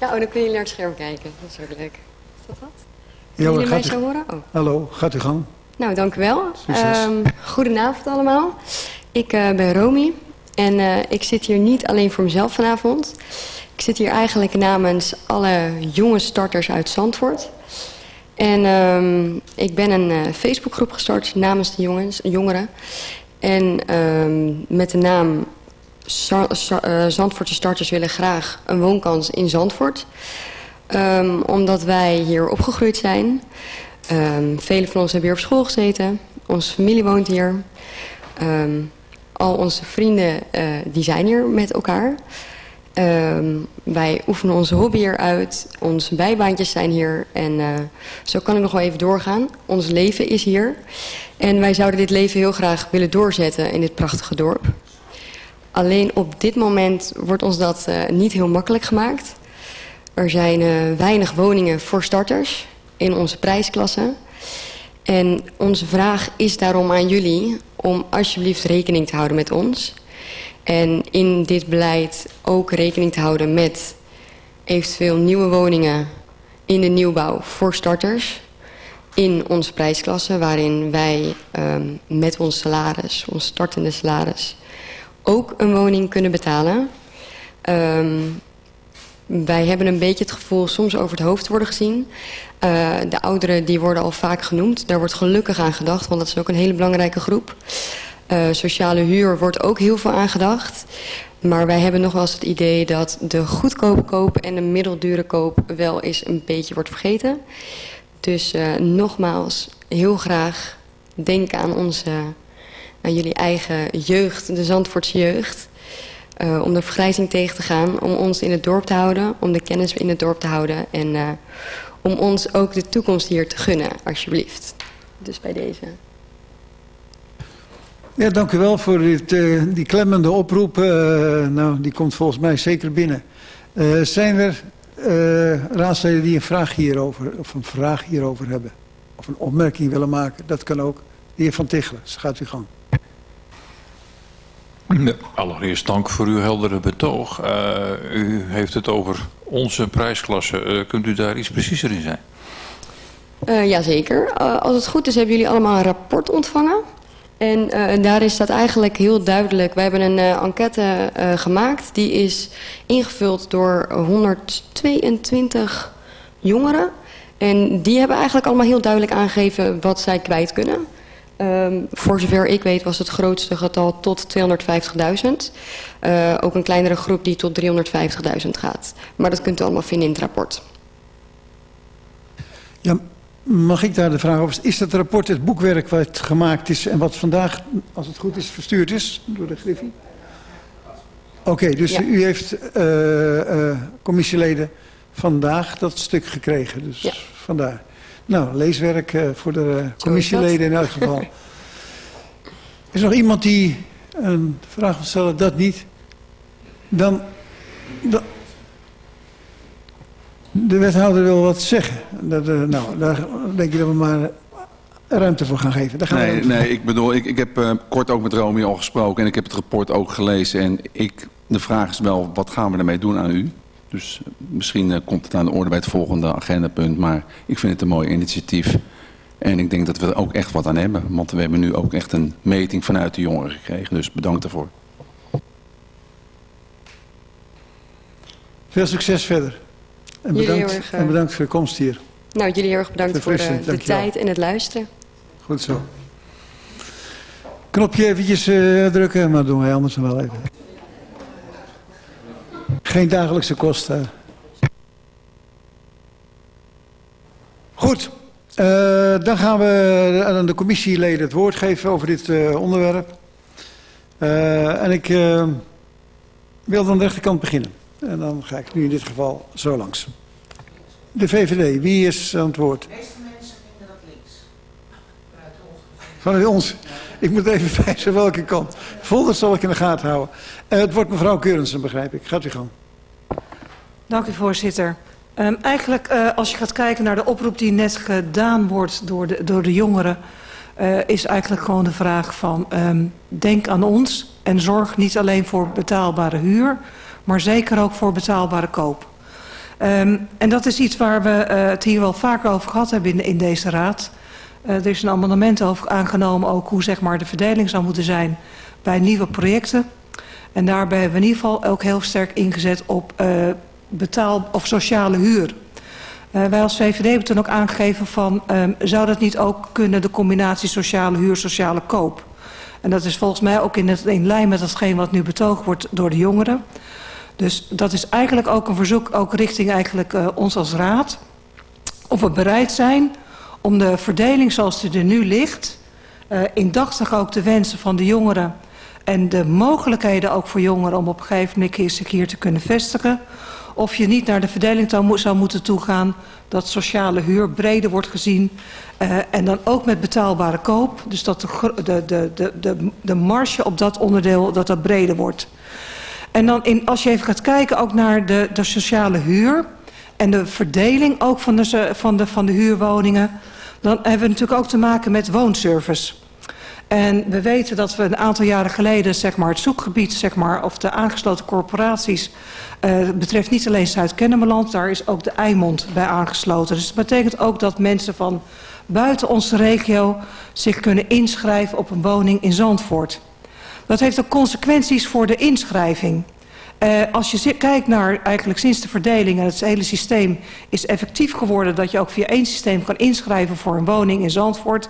Ja, oh, dan kunnen jullie naar het scherm kijken. Dat is ook leuk. Is dat wat? Kunnen jullie mij zo horen? Oh. hallo, gaat u gang. Nou, dank u wel. Ehm, goedenavond allemaal. Ik eh, ben Romy en eh, ik zit hier niet alleen voor mezelf vanavond. Ik zit hier eigenlijk namens alle jonge starters uit Zandvoort. En ehm, ik ben een eh, Facebookgroep gestart namens de jongens, jongeren. En ehm, met de naam Zandvoortse starters willen graag een woonkans in Zandvoort. Ehm, omdat wij hier opgegroeid zijn. Ehm velen van ons hebben hier op school gezeten. Onze familie woont hier. Ehm, al onze vrienden eh, die zijn hier met elkaar. Wij oefenen onze hobby hier uit. Onze bijbaantjes zijn hier. En eh, zo kan ik nog wel even doorgaan. Ons leven is hier. En wij zouden dit leven heel graag willen doorzetten in dit prachtige dorp. Alleen op dit moment wordt ons dat eh, niet heel makkelijk gemaakt. Er zijn eh, weinig woningen voor starters in onze prijsklasse. En onze vraag is daarom aan jullie om alsjeblieft rekening te houden met ons. En in dit beleid ook rekening te houden met eventueel nieuwe woningen in de nieuwbouw voor starters. In onze prijsklasse, waarin wij ehm, met ons salaris, ons startende salaris, ook een woning kunnen betalen. Ehm, wij hebben een beetje het gevoel soms over het hoofd worden gezien. Eh, de ouderen die worden al vaak genoemd. Daar wordt gelukkig aan gedacht, want dat is ook een hele belangrijke groep. Eh, sociale huur wordt ook heel veel aangedacht. Maar wij hebben nog wel eens het idee dat de goedkope koop en de middeldure koop wel eens een beetje wordt vergeten. Dus eh, nogmaals, heel graag denk aan onze, aan jullie eigen jeugd, de Zandvoortse jeugd. Eh, om de vergrijzing tegen te gaan, om ons in het dorp te houden, om de kennis in het dorp te houden en eh, om ons ook de toekomst hier te gunnen, alsjeblieft. Dus bij deze. Ja, dank u wel voor dit, eh, die klemmende oproep. Nou, die komt volgens mij zeker binnen. Zijn er raadsleden die een vraag hierover, of een vraag hierover hebben? Of een opmerking willen maken? Dat kan ook. De heer Van Tichelen, dus gaat u gang. Allereerst dank voor uw heldere betoog. Eh, u heeft het over onze prijsklasse. Eh, kunt u daar iets preciezer in zijn? Eh jazeker. Eh, als het goed is, hebben jullie allemaal een rapport ontvangen. En eh, daarin staat eigenlijk heel duidelijk... We hebben een eh, enquête eh, gemaakt. Die is ingevuld door 122 jongeren. En die hebben eigenlijk allemaal heel duidelijk aangegeven wat zij kwijt kunnen. Ehm, voor zover ik weet was het grootste getal tot 250.000. Eh, ook een kleinere groep die tot 350.000 gaat. Maar dat kunt u allemaal vinden in het rapport. Ja, mag ik daar de vraag over? Is dat rapport het boekwerk wat gemaakt is en wat vandaag, als het goed is, verstuurd is door de Griffie? Oké, dus Ja. u heeft eh, commissieleden vandaag dat stuk gekregen. Dus Ja. vandaar. Nou, leeswerk eh, voor de commissieleden in elk geval. is er nog iemand die een vraag wil stellen? Dat niet. Dan, dan, de wethouder wil wat zeggen. Dat, eh, nou, daar denk ik dat we maar ruimte voor gaan geven. Daar gaan Nee, nee, ik bedoel, ik, ik heb eh, kort ook met Romy al gesproken en ik heb het rapport ook gelezen. En ik, de vraag is wel, wat gaan we ermee doen aan u? Dus eh, misschien eh, komt het aan de orde bij het volgende agendapunt. Maar ik vind het een mooi initiatief. En ik denk dat we er ook echt wat aan hebben. Want we hebben nu ook echt een meting vanuit de jongeren gekregen. Dus bedankt daarvoor. Veel succes verder. En Jullie bedankt, erg, eh, en bedankt voor je komst hier. Nou, jullie heel erg bedankt voor de, Verfrissend, de tijd en het luisteren. Goed zo. Knopje eventjes eh, drukken, maar doen wij anders nog wel even. Geen dagelijkse kosten. Goed, eh, dan gaan we aan de commissieleden het woord geven over dit eh, onderwerp. Eh, en ik wil aan de rechterkant beginnen. En dan ga ik nu in dit geval zo langs. De VVD, wie is aan het woord? Vanuit ons. Ik moet even wijzen welke kant. Volder zal ik in de gaten houden. Het wordt mevrouw Keurensen, begrijp ik. Gaat u gang. Dank u, voorzitter. Ehm, eigenlijk, eh, als je gaat kijken naar de oproep die net gedaan wordt door de, door de jongeren... eh, is eigenlijk gewoon de vraag van... ehm, denk aan ons en zorg niet alleen voor betaalbare huur... maar zeker ook voor betaalbare koop. Ehm, en dat is iets waar we eh, het hier wel vaker over gehad hebben in, in deze raad. Eh, er is een amendement aangenomen ook hoe zeg maar, de verdeling zou moeten zijn bij nieuwe projecten. En daarbij hebben we in ieder geval ook heel sterk ingezet op uh, betaal- of sociale huur. Uh, wij als VVD hebben toen ook aangegeven van... Um, zou dat niet ook kunnen de combinatie sociale huur, sociale koop? En dat is volgens mij ook in, lijn met datgene wat nu betoogd wordt door de jongeren. Dus dat is eigenlijk ook een verzoek ook richting eigenlijk, uh, ons als raad. Of we bereid zijn om de verdeling zoals die er nu ligt... Uh, indachtig ook de wensen van de jongeren... en de mogelijkheden ook voor jongeren om op een gegeven moment zich hier te kunnen vestigen... of je niet naar de verdeling zou moeten toegaan... dat sociale huur breder wordt gezien... Uh, en dan ook met betaalbare koop. Dus dat de, de, de, de, de marge op dat onderdeel dat dat breder wordt. En dan in, als je even gaat kijken ook naar de, de sociale huur... en de verdeling ook van de, van, de, van de huurwoningen... dan hebben we natuurlijk ook te maken met woonservice... En we weten dat we een aantal jaren geleden zeg maar, het zoekgebied zeg maar, of de aangesloten corporaties uh, betreft niet alleen Zuid-Kennemerland, daar is ook de Eimond bij aangesloten. Dus dat betekent ook dat mensen van buiten onze regio zich kunnen inschrijven op een woning in Zandvoort. Dat heeft ook consequenties voor de inschrijving. Uh, als je kijkt naar eigenlijk sinds de verdeling en het hele systeem is effectief geworden dat je ook via één systeem kan inschrijven voor een woning in Zandvoort,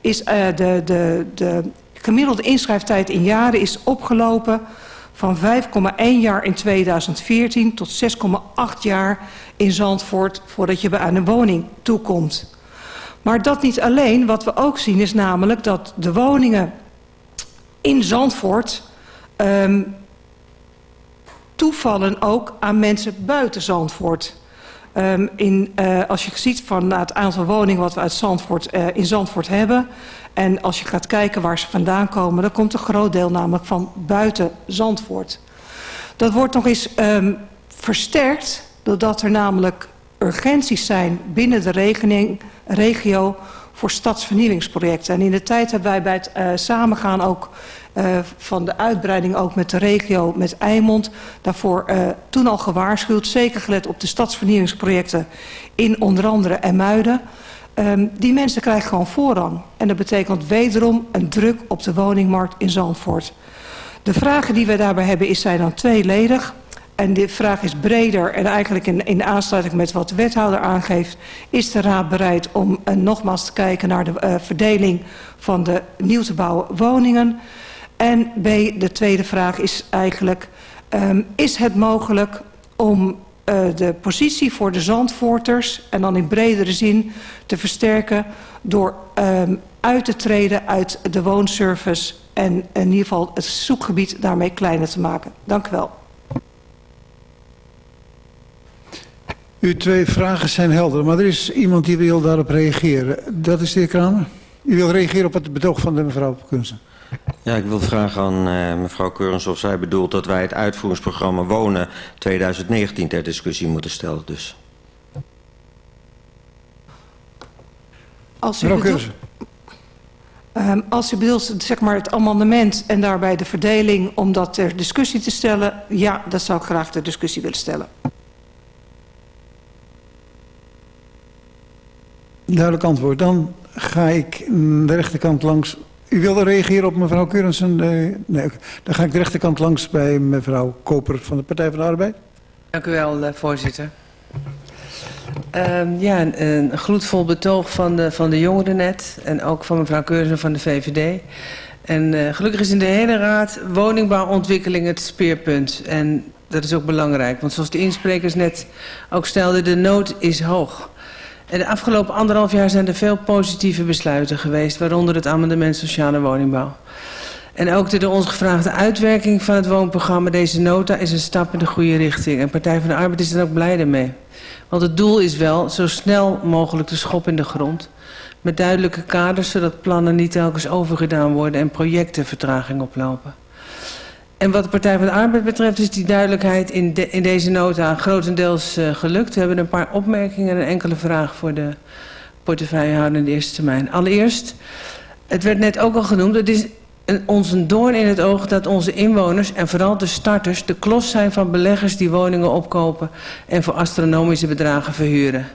is uh, de, de, de gemiddelde inschrijftijd in jaren is opgelopen van 5,1 jaar in 2014 tot 6,8 jaar in Zandvoort voordat je aan een woning toekomt. Maar dat niet alleen, wat we ook zien is namelijk dat de woningen in Zandvoort um, toevallen ook aan mensen buiten Zandvoort. Um, in, uh, als je ziet van het aantal woningen wat we uit Zandvoort, uh, in Zandvoort hebben... en als je gaat kijken waar ze vandaan komen... dan komt een groot deel namelijk van buiten Zandvoort. Dat wordt nog eens um, versterkt doordat er namelijk urgenties zijn binnen de regening, regio voor stadsvernieuwingsprojecten. En in de tijd hebben wij bij het uh, samengaan ook uh, van de uitbreiding ook met de regio, met Eimond, daarvoor uh, toen al gewaarschuwd, zeker gelet op de stadsvernieuwingsprojecten in onder andere Emuiden. Um, die mensen krijgen gewoon voorrang. En dat betekent wederom een druk op de woningmarkt in Zandvoort. De vragen die we daarbij hebben is, zijn dan tweeledig. En de vraag is breder en eigenlijk in, in aansluiting met wat de wethouder aangeeft... is de raad bereid om uh, nogmaals te kijken naar de verdeling van de nieuw te bouwen woningen... En B, de tweede vraag is eigenlijk... Um, is het mogelijk om uh, de positie voor de zandvoorters... en dan in bredere zin te versterken... door um, uit te treden uit de woonservice... en in ieder geval het zoekgebied daarmee kleiner te maken. Dank u wel. Uw twee vragen zijn helder, maar er is iemand die wil daarop reageren. Dat is de heer Kramer. U wil reageren op het betoog van de mevrouw Kunsen. Ja, ik wil vragen aan uh, mevrouw Keurens of zij bedoelt dat wij het uitvoeringsprogramma Wonen 2019 ter discussie moeten stellen. Dus. Als u mevrouw bedoelt, um, als u bedoelt zeg maar, het amendement en daarbij de verdeling om dat ter discussie te stellen, ja, dat zou ik graag ter discussie willen stellen. Duidelijk antwoord. Dan ga ik de rechterkant langs u wilde reageren op mevrouw Keurensen? Nee, dan ga ik de rechterkant langs bij mevrouw Koper van de Partij van de Arbeid. Dank u wel, voorzitter. Um, ja, een, een gloedvol betoog van de, van de jongeren net. En ook van mevrouw Keurensen van de VVD. En uh, gelukkig is in de hele raad woningbouwontwikkeling het speerpunt. En dat is ook belangrijk. Want zoals de insprekers net ook stelden, de nood is hoog. De afgelopen anderhalf jaar zijn er veel positieve besluiten geweest, waaronder het amendement sociale woningbouw. En ook de door ons gevraagde uitwerking van het woonprogramma, deze nota, is een stap in de goede richting. En Partij van de Arbeid is er ook blij mee. Want het doel is wel zo snel mogelijk de schop in de grond. Met duidelijke kaders, zodat plannen niet telkens overgedaan worden en projecten vertraging oplopen. En wat de Partij van de Arbeid betreft is die duidelijkheid in, de, in deze nota grotendeels uh, gelukt. We hebben een paar opmerkingen en een enkele vraag voor de portefeuillehouder in de eerste termijn. Allereerst, het werd net ook al genoemd, het is een, ons een doorn in het oog dat onze inwoners en vooral de starters de klos zijn van beleggers die woningen opkopen en voor astronomische bedragen verhuren.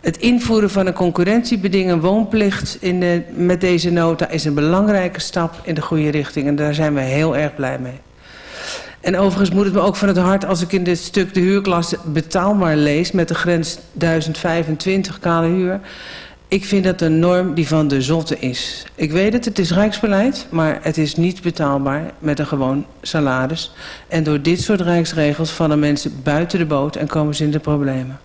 Het invoeren van een concurrentiebedingen woonplicht in de, met deze nota is een belangrijke stap in de goede richting en daar zijn we heel erg blij mee. En overigens moet het me ook van het hart als ik in dit stuk de huurklasse betaalbaar lees met de grens 1025 kale huur. Ik vind dat een norm die van de zotte is. Ik weet het, het is rijksbeleid, maar het is niet betaalbaar met een gewoon salaris. En door dit soort rijksregels vallen mensen buiten de boot en komen ze in de problemen.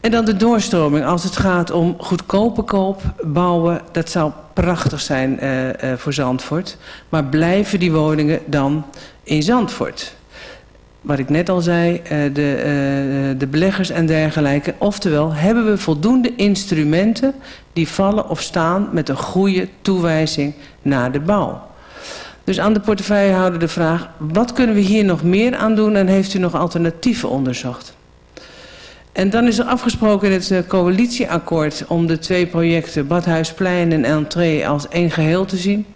En dan de doorstroming. Als het gaat om goedkope koop, bouwen, dat zou prachtig zijn uh, uh, voor Zandvoort. Maar blijven die woningen dan in Zandvoort? Wat ik net al zei, uh, de, de beleggers en dergelijke. Oftewel, hebben we voldoende instrumenten die vallen of staan met een goede toewijzing naar de bouw? Dus aan de portefeuillehouder de vraag, wat kunnen we hier nog meer aan doen en heeft u nog alternatieven onderzocht? En dan is er afgesproken in het uh, coalitieakkoord om de twee projecten Badhuisplein en Entree als één geheel te zien.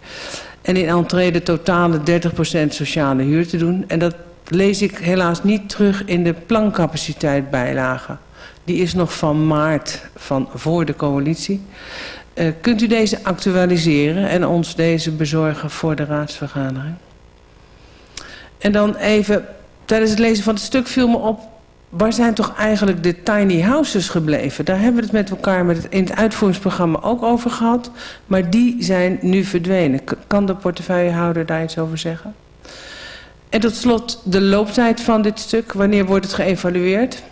En in Entree de totale 30% sociale huur te doen. En dat lees ik helaas niet terug in de plancapaciteit bijlage. Die is nog van maart van voor de coalitie. Uh, kunt u deze actualiseren en ons deze bezorgen voor de raadsvergadering? En dan even, tijdens het lezen van het stuk viel me op waar zijn toch eigenlijk de tiny houses gebleven? Daar hebben we het met elkaar met het, in het uitvoeringsprogramma ook over gehad. Maar die zijn nu verdwenen. Kan de portefeuillehouder daar iets over zeggen? En tot slot de looptijd van dit stuk. Wanneer wordt het geëvalueerd?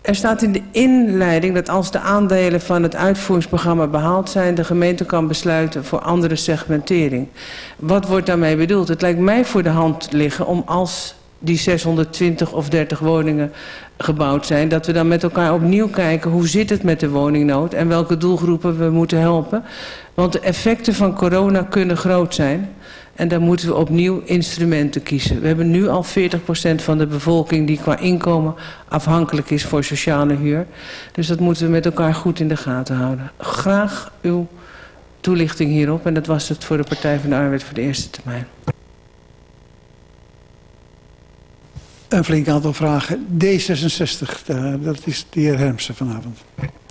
Er staat in de inleiding dat als de aandelen van het uitvoeringsprogramma behaald zijn... de gemeente kan besluiten voor andere segmentering. Wat wordt daarmee bedoeld? Het lijkt mij voor de hand liggen om als die 620 of 30 woningen gebouwd zijn... dat we dan met elkaar opnieuw kijken hoe zit het met de woningnood... en welke doelgroepen we moeten helpen. Want de effecten van corona kunnen groot zijn... En daar moeten we opnieuw instrumenten kiezen. We hebben nu al 40% van de bevolking die qua inkomen afhankelijk is voor sociale huur. Dus dat moeten we met elkaar goed in de gaten houden. Graag uw toelichting hierop. En dat was het voor de Partij van de Arbeid voor de eerste termijn. Een flink aantal vragen. D66, dat is de heer Hermsen vanavond.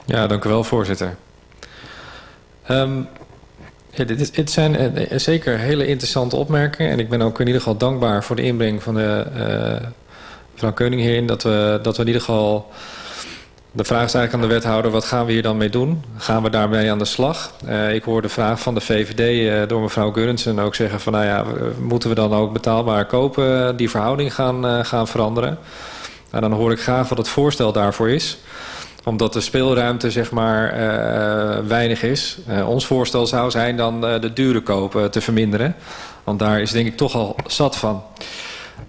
Ja, dank u wel, voorzitter. Um, dit, zijn uh, zeker hele interessante opmerkingen. En ik ben ook in ieder geval dankbaar voor de inbreng van de uh, mevrouw Keuning hierin. Dat we, dat we in ieder geval de vraag is eigenlijk aan de wethouder, wat gaan we hier dan mee doen? Gaan we daarmee aan de slag? Uh, ik hoor de vraag van de VVD uh, door mevrouw Gurrensen ook zeggen van... nou ja, moeten we dan ook betaalbaar kopen, die verhouding gaan, gaan veranderen? Nou, dan hoor ik graag wat het voorstel daarvoor is. Omdat de speelruimte zeg maar weinig is. ons voorstel zou zijn dan de dure kopen te verminderen. Want daar is denk ik toch al zat van.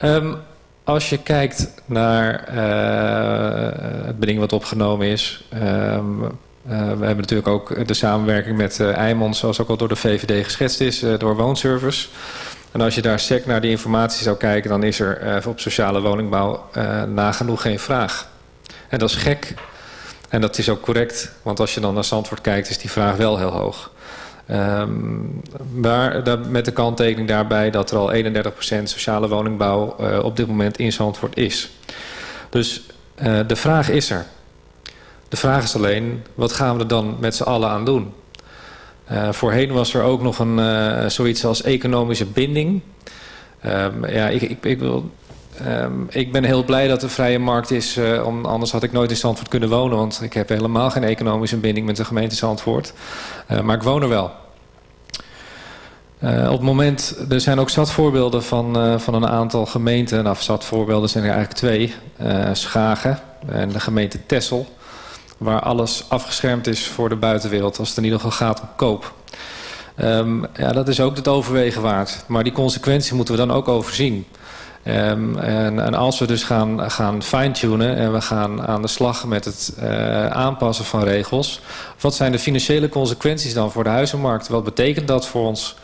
Um, als je kijkt naar uh, het beding wat opgenomen is... Um, uh, we hebben natuurlijk ook de samenwerking met uh, zoals ook al door de VVD geschetst is, door Woonservice. En als je daar sec naar die informatie zou kijken... dan is er op sociale woningbouw nagenoeg geen vraag. En dat is gek. En dat is ook correct. Want als je dan naar Zandvoort kijkt, is die vraag wel heel hoog. Um, maar met de kanttekening daarbij dat er al 31% sociale woningbouw uh, op dit moment in Zandvoort is. Dus uh, de vraag is er. De vraag is alleen, wat gaan we er dan met z'n allen aan doen? Uh, voorheen was er ook nog een, zoiets als economische binding. Um, ja, ik, ik, ik, wil, um, ik ben heel blij dat er vrije markt is. Uh, anders had ik nooit in Zandvoort kunnen wonen. Want ik heb helemaal geen economische binding met de gemeente Zandvoort. Uh, maar ik woon er wel. Uh, op het moment, er zijn ook zat voorbeelden van, van een aantal gemeenten. Nou, zat voorbeelden zijn er eigenlijk twee. Schagen en de gemeente Tessel. Waar alles afgeschermd is voor de buitenwereld. Als het in ieder geval gaat om koop. Um, ja, dat is ook het overwegen waard. Maar die consequentie moeten we dan ook overzien. Um, en, en als we dus gaan, gaan fine-tunen en we gaan aan de slag met het uh, aanpassen van regels. Wat zijn de financiële consequenties dan voor de huizenmarkt? Wat betekent dat voor ons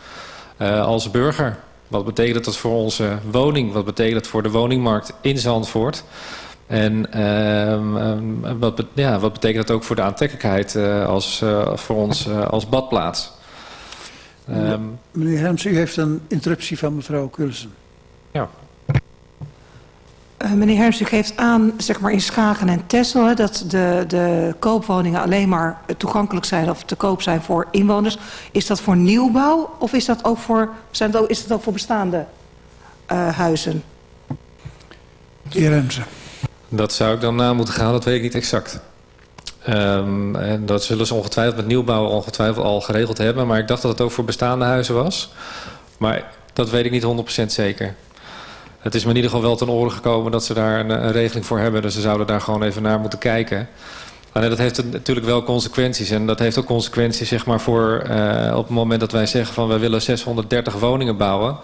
uh, als burger? Wat betekent dat voor onze woning? Wat betekent dat voor de woningmarkt in Zandvoort? En um, um, wat, ja, wat betekent dat ook voor de aantrekkelijkheid uh, als, voor ons als badplaats? Ehm, Meneer Herms, u heeft een interruptie van mevrouw Kulsen. ja. Uh, meneer Herms, u geeft aan, zeg maar in Schagen en Texel... Hè, dat de, de koopwoningen alleen maar toegankelijk zijn... of te koop zijn voor inwoners. Is dat voor nieuwbouw of is dat ook voor, zijn ook, is dat ook voor bestaande uh, huizen? De heer Hermsen. Dat zou ik dan na moeten gaan, dat weet ik niet exact. Um, en dat zullen ze ongetwijfeld met nieuwbouw ongetwijfeld al geregeld hebben. Maar ik dacht dat het ook voor bestaande huizen was. Maar dat weet ik niet 100% zeker. Het is me in ieder geval wel ten oren gekomen dat ze daar een, regeling voor hebben. Dus ze zouden daar gewoon even naar moeten kijken. Alleen dat heeft natuurlijk wel consequenties. En dat heeft ook consequenties zeg maar, voor uh, op het moment dat wij zeggen van we willen 630 woningen bouwen.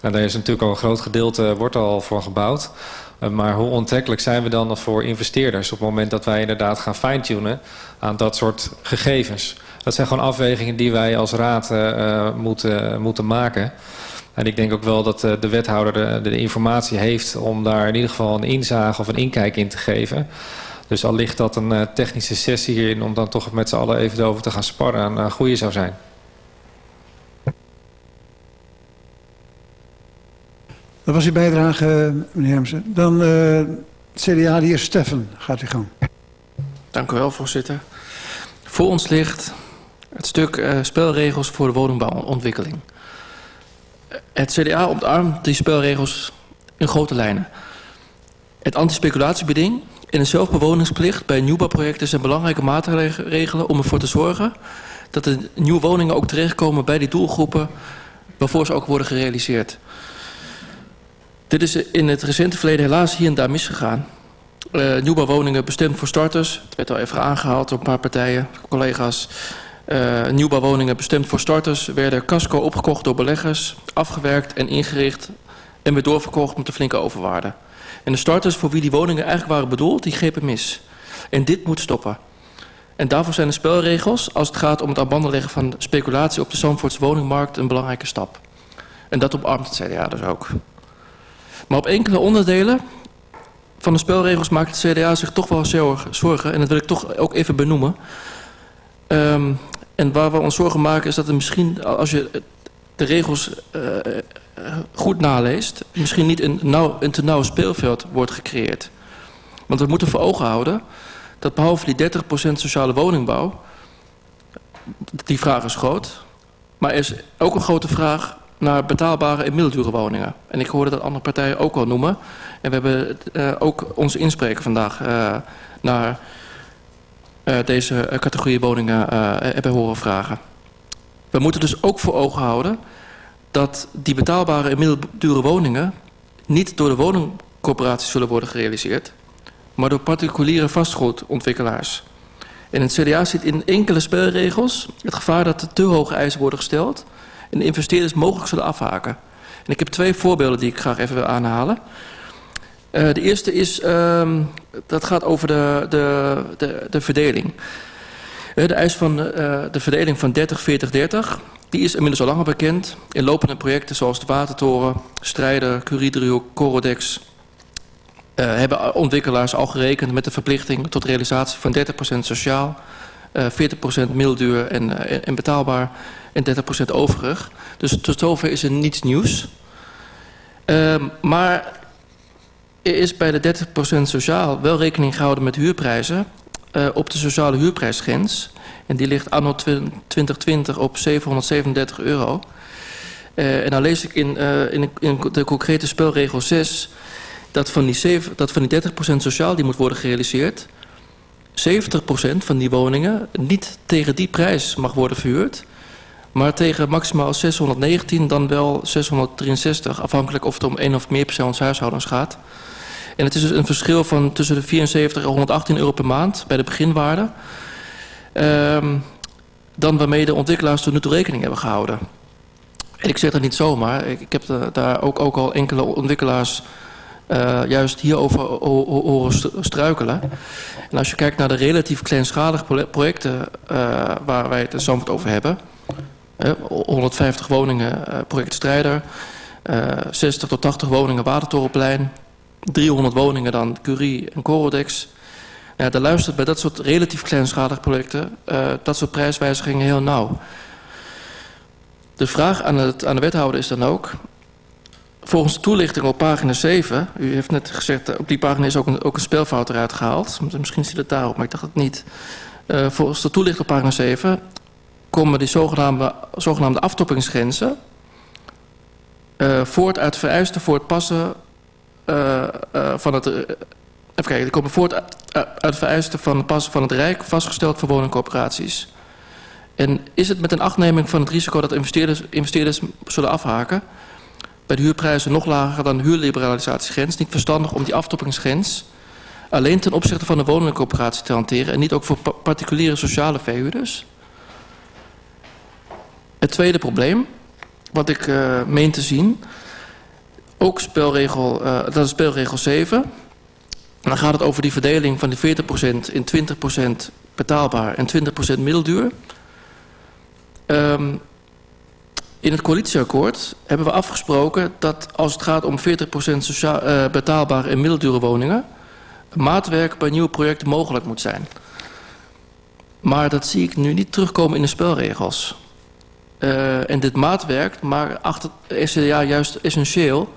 En daar is natuurlijk al een groot gedeelte wordt al voor gebouwd. Uh, maar hoe onttrekkelijk zijn we dan voor investeerders op het moment dat wij inderdaad gaan fine-tunen aan dat soort gegevens. Dat zijn gewoon afwegingen die wij als raad moeten, moeten maken. En ik denk ook wel dat de wethouder de, de, informatie heeft om daar in ieder geval een inzage of een inkijk in te geven. Dus al ligt dat een technische sessie hierin om dan toch met z'n allen even over te gaan sparren een goede zou zijn. Dat was uw bijdrage, meneer Hermsen. Dan uh, CDA, de heer Steffen, gaat u gang. Dank u wel, voorzitter. Voor ons ligt het stuk uh, spelregels voor de woningbouwontwikkeling. Het CDA omarmt die spelregels in grote lijnen. Het antispeculatiebeding en de zelfbewoningsplicht bij nieuwbouwprojecten zijn belangrijke maatregelen om ervoor te zorgen dat de nieuwe woningen ook terechtkomen bij die doelgroepen waarvoor ze ook worden gerealiseerd. Dit is in het recente verleden helaas hier en daar misgegaan. Uh, nieuwbouwwoningen bestemd voor starters. Het werd al even aangehaald door een paar partijen, collega's. Uh, nieuwbouwwoningen bestemd voor starters werden casco opgekocht door beleggers, afgewerkt en ingericht en weer doorverkocht met een flinke overwaarde. En de starters voor wie die woningen eigenlijk waren bedoeld, die grepen mis. En dit moet stoppen. En daarvoor zijn de spelregels, als het gaat om het aan leggen van speculatie op de Zandvoortse woningmarkt, een belangrijke stap. En dat omarmt het CDA dus ook. Maar op enkele onderdelen van de spelregels maakt het CDA zich toch wel zorgen. En dat wil ik toch ook even benoemen. Um, en waar we ons zorgen maken is dat er misschien, als je de regels uh, goed naleest... misschien niet een, een te nauw speelveld wordt gecreëerd. Want we moeten voor ogen houden dat behalve die 30% sociale woningbouw... die vraag is groot... maar er is ook een grote vraag naar betaalbare en middeldure woningen. En ik hoorde dat andere partijen ook al noemen. En we hebben uh, ook onze inspreker vandaag uh, naar deze categorie woningen hebben horen vragen. We moeten dus ook voor ogen houden dat die betaalbare en middeldure woningen niet door de woningcorporaties zullen worden gerealiseerd, maar door particuliere vastgoedontwikkelaars. En het CDA ziet in enkele spelregels het gevaar dat er te hoge eisen worden gesteld en de investeerders mogelijk zullen afhaken. En ik heb twee voorbeelden die ik graag even wil aanhalen. Uh, de eerste is, um, dat gaat over de, de, de, de verdeling. Uh, de eis van uh, de verdeling van 30-40-30, die is inmiddels al langer bekend. In lopende projecten zoals de Watertoren, Strijder, Curie-driehoek, Corodex... hebben ontwikkelaars al gerekend met de verplichting tot realisatie van 30% sociaal... 40% middelduur en, en betaalbaar en 30% overig. Dus tot zover is er niets nieuws. Uh, maar is bij de 30% sociaal wel rekening gehouden met huurprijzen uh, op de sociale huurprijsgrens. En die ligt anno 2020 op 737 euro. Uh, en dan lees ik in, uh, in, in, de concrete spelregel 6 dat van die, 7, dat van die 30% sociaal die moet worden gerealiseerd... 70% van die woningen niet tegen die prijs mag worden verhuurd... Maar tegen maximaal 619 dan wel 663, afhankelijk of het om één of meer persoonshuishoudens gaat. En het is dus een verschil van tussen de 74 en 118 euro per maand bij de beginwaarde. Um, dan waarmee de ontwikkelaars tot nu toe rekening hebben gehouden. En ik zeg dat niet zomaar. Ik, heb daar ook, ook al enkele ontwikkelaars uh, juist hierover horen struikelen. En als je kijkt naar de relatief kleinschalige projecten uh, waar wij het in over hebben... 150 woningen uh, project Strijder, uh, 60 tot 80 woningen Watertorenplein, 300 woningen dan Curie en Corodex. Nou, daar luistert bij dat soort relatief kleinschalige projecten uh, dat soort prijswijzigingen heel nauw. De vraag aan, het, aan de wethouder is dan ook... Volgens de toelichting op pagina 7... U heeft net gezegd, eh, op die pagina is ook een, ook een spelfout eruit gehaald. Misschien zit het daarop, maar ik dacht het niet. Volgens de toelichting op pagina 7... komen die zogenaamde, zogenaamde aftoppingsgrenzen... Uh, voort uit vereisten voor het passen uh, uh, van het... even kijken, komen voort uit, uit vereisten van het passen van het Rijk... vastgesteld voor woningcorporaties... En is het met een achtneming van het risico dat investeerders, investeerders zullen afhaken... bij de huurprijzen nog lager dan de huurliberalisatiegrens... niet verstandig om die aftoppingsgrens alleen ten opzichte van de woningcorporatie te hanteren... en niet ook voor particuliere sociale verhuurders? Het tweede probleem, wat ik uh, meen te zien... ook spelregel, uh, dat is spelregel 7... En dan gaat het over die verdeling van die 40% in 20% betaalbaar en 20% middelduur... Um, in het coalitieakkoord hebben we afgesproken dat als het gaat om 40% sociaal, uh, betaalbare en middeldure woningen... maatwerk bij nieuwe projecten mogelijk moet zijn. Maar dat zie ik nu niet terugkomen in de spelregels. Uh, en dit maatwerk maar achter SCDA juist essentieel...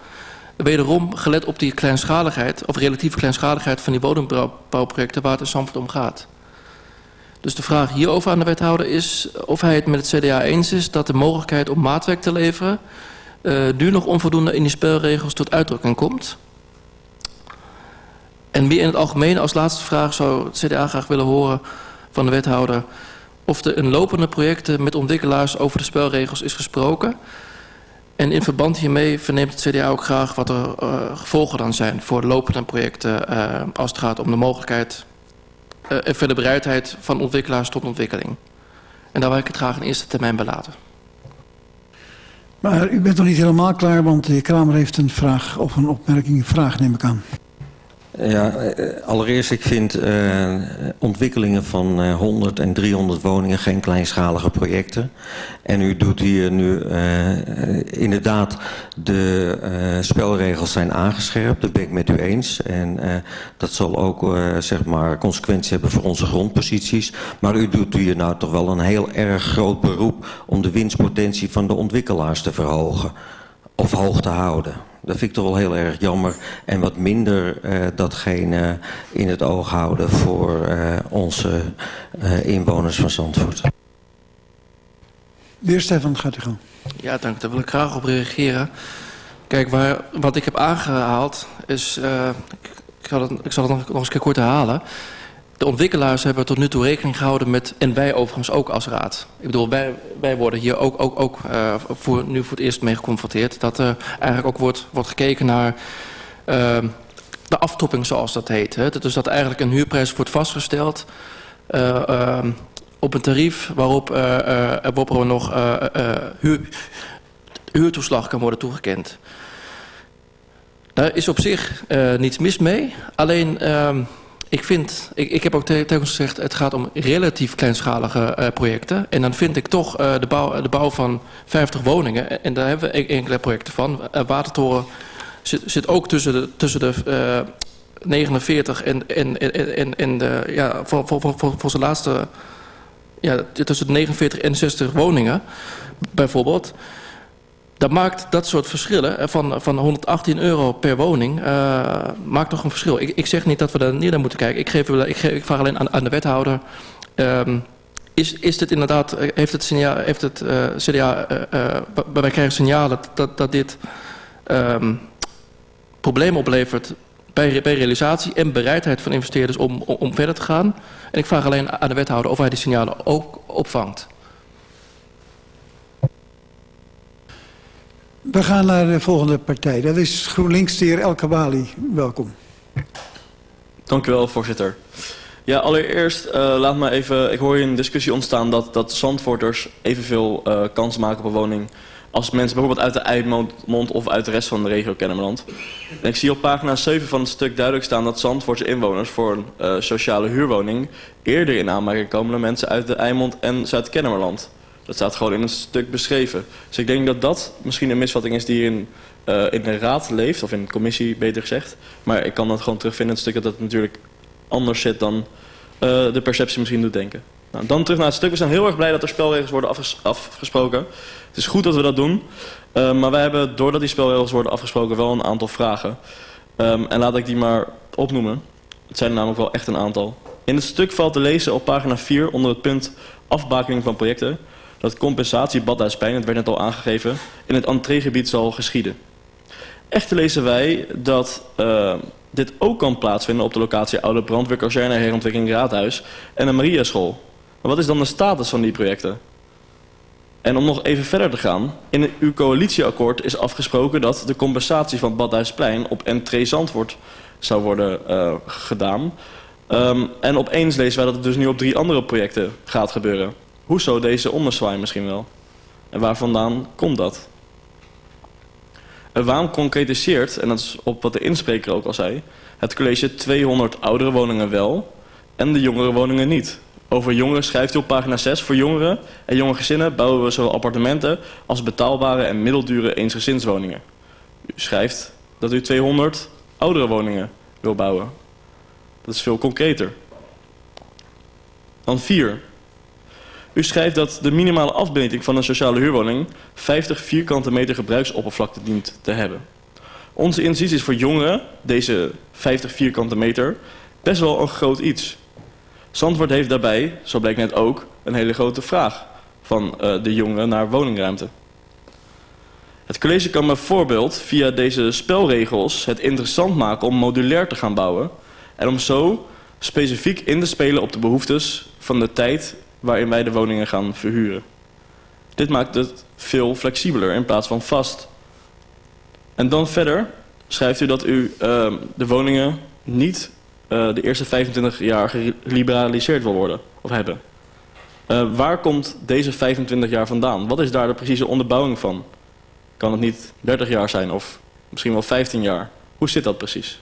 wederom gelet op die kleinschaligheid, of relatieve kleinschaligheid van die woningbouwprojecten waar het in Zandvoort om gaat. Dus de vraag hierover aan de wethouder is of hij het met het CDA eens is dat de mogelijkheid om maatwerk te leveren uh, nu nog onvoldoende in die spelregels tot uitdrukking komt. En meer in het algemeen als laatste vraag zou het CDA graag willen horen van de wethouder of er in lopende projecten met ontwikkelaars over de spelregels is gesproken. En in verband hiermee verneemt het CDA ook graag wat er uh, gevolgen dan zijn voor lopende projecten uh, als het gaat om de mogelijkheid uh, en verder bereidheid van ontwikkelaars tot ontwikkeling. En daar wil ik het graag in eerste termijn bij laten. Maar u bent nog niet helemaal klaar, want de heer Kramer heeft een vraag of een opmerking, een vraag neem ik aan. Ja, allereerst ik vind uh, ontwikkelingen van uh, 100 en 300 woningen geen kleinschalige projecten. En u doet hier nu inderdaad de spelregels zijn aangescherpt. Dat ben ik met u eens. En dat zal ook zeg maar consequenties hebben voor onze grondposities. Maar u doet hier nou toch wel een heel erg groot beroep om de winstpotentie van de ontwikkelaars te verhogen. Of hoog te houden. Dat vind ik toch wel heel erg jammer. En wat minder uh, datgene in het oog houden voor uh, onze uh, inwoners van Zandvoort. De heer Stefan, gaat u gang. Ja, dank. Daar wil ik graag op reageren. Kijk, waar, wat ik heb aangehaald is... ik, ik, zal het, ik zal het nog, nog eens een keer kort herhalen de ontwikkelaars hebben tot nu toe rekening gehouden met... en wij overigens ook als raad. Ik bedoel, wij, worden hier ook, ook, ook uh, voor, nu voor het eerst mee geconfronteerd... dat er eigenlijk ook wordt, wordt gekeken naar uh, de aftopping, zoals dat heet. Hè. Dus dat eigenlijk een huurprijs wordt vastgesteld... Uh, uh, op een tarief waarop, uh, waarop er nog huur, huurtoeslag kan worden toegekend. Daar is op zich niets mis mee. Alleen... Ik vind, ik, ik heb ook telkens gezegd, het gaat om relatief kleinschalige uh, projecten. En dan vind ik toch uh, de, bouw, de bouw van 50 woningen, en daar hebben we enkele projecten van. Watertoren zit, zit ook tussen de, tussen de uh, 49 en, en, en, en de, ja, voor, voor, voor, voor zijn laatste, ja, tussen de 49 en 60 woningen, bijvoorbeeld dat maakt dat soort verschillen van, van 118 euro per woning, uh, maakt toch een verschil. Ik, ik zeg niet dat we daar neer naar moeten kijken. Ik, geef, ik, geef, ik vraag alleen aan, aan de wethouder, um, is, is dit inderdaad, heeft het, signaal, heeft het CDA, uh, wij krijgen signalen dat, dat dit um, problemen oplevert bij, bij realisatie en bereidheid van investeerders om, om verder te gaan. En ik vraag alleen aan de wethouder of hij die signalen ook opvangt. We gaan naar de volgende partij. Dat is GroenLinks, de heer El Kabali. Welkom. Dank u wel, voorzitter. Ja, allereerst uh, laat me even... Ik hoor hier een discussie ontstaan dat, dat Zandvoorters evenveel uh, kans maken op een woning... als mensen bijvoorbeeld uit de Eidmond of uit de rest van de regio Kennemerland. En ik zie op pagina 7 van het stuk duidelijk staan dat Zandvoortse inwoners... voor een uh, sociale huurwoning eerder in aanmerking komen... dan mensen uit de Eimond en Zuid-Kennemerland. Dat staat gewoon in een stuk beschreven. Dus ik denk dat dat misschien een misvatting is die in, uh, in de raad leeft, of in de commissie beter gezegd. Maar ik kan dat gewoon terugvinden in het stuk dat het natuurlijk anders zit dan uh, de perceptie misschien doet denken. Nou, dan terug naar het stuk. We zijn heel erg blij dat er spelregels worden afges afgesproken. Het is goed dat we dat doen. Uh, maar wij hebben, doordat die spelregels worden afgesproken, wel een aantal vragen. Um, en laat ik die maar opnoemen. Het zijn er namelijk wel echt een aantal. In het stuk valt te lezen op pagina 4 onder het punt afbakening van projecten... dat compensatie Badhuispijn, het werd net al aangegeven, in het entreegebied zal geschieden. Echter lezen wij dat uh, dit ook kan plaatsvinden op de locatie Oude Brandweerkazerne, Herontwikkeling Raadhuis en de Mariaschool. Maar wat is dan de status van die projecten? En om nog even verder te gaan, in uw coalitieakkoord is afgesproken dat de compensatie van Badhuisplein op entree Zandvoort zou worden uh, gedaan. Um, en opeens lezen wij dat het dus nu op drie andere projecten gaat gebeuren. Hoezo deze onderzwaai misschien wel? En waar vandaan komt dat? En waarom concretiseert, en dat is op wat de inspreker ook al zei... het college 200 oudere woningen wel en de jongere woningen niet? Over jongeren schrijft u op pagina 6. Voor jongeren en jonge gezinnen bouwen we zowel appartementen... als betaalbare en middeldure eensgezinswoningen. U schrijft dat u 200 oudere woningen wil bouwen. Dat is veel concreter. Dan 4. U schrijft dat de minimale afmeting van een sociale huurwoning 50 vierkante meter gebruiksoppervlakte dient te hebben. Onze inziens is voor jongeren, deze 50 vierkante meter, best wel een groot iets. Zandvoort heeft daarbij, zo bleek net ook, een hele grote vraag van uh, de jongeren naar woningruimte. Het college kan bijvoorbeeld via deze spelregels het interessant maken om modulair te gaan bouwen en om zo specifiek in te spelen op de behoeftes van de tijd waarin wij de woningen gaan verhuren. Dit maakt het veel flexibeler in plaats van vast. En dan verder schrijft u dat u uh, de woningen niet uh, de eerste 25 jaar geliberaliseerd wil worden of hebben. Uh, waar komt deze 25 jaar vandaan? Wat is daar de precieze onderbouwing van? Kan het niet 30 jaar zijn of misschien wel 15 jaar? Hoe zit dat precies?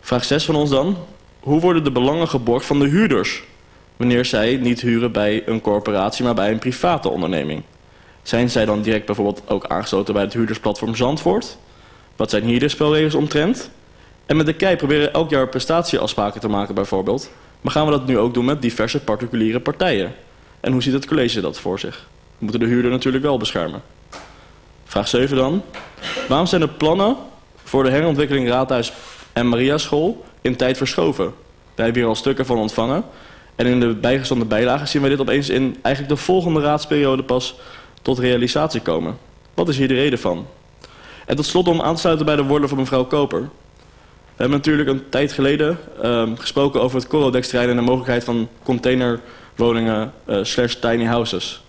Vraag 6 van ons dan. Hoe worden de belangen geborgd van de huurders wanneer zij niet huren bij een corporatie, maar bij een private onderneming. Zijn zij dan direct bijvoorbeeld ook aangesloten bij het huurdersplatform Zandvoort? Wat zijn hier de spelregels omtrent? En met de KEI proberen elk jaar prestatieafspraken te maken bijvoorbeeld. Maar gaan we dat nu ook doen met diverse particuliere partijen? En hoe ziet het college dat voor zich? We moeten de huurder natuurlijk wel beschermen. Vraag 7 dan. Waarom zijn de plannen voor de herontwikkeling Raadhuis en Mariaschool in tijd verschoven? Daar hebben hier al stukken van ontvangen. En in de bijgestande bijlagen zien we dit opeens in eigenlijk de volgende raadsperiode pas tot realisatie komen. Wat is hier de reden van? En tot slot om aan te sluiten bij de woorden van mevrouw Koper. We hebben natuurlijk een tijd geleden um, gesproken over het Corodex-terrein en de mogelijkheid van containerwoningen uh, slash tiny houses.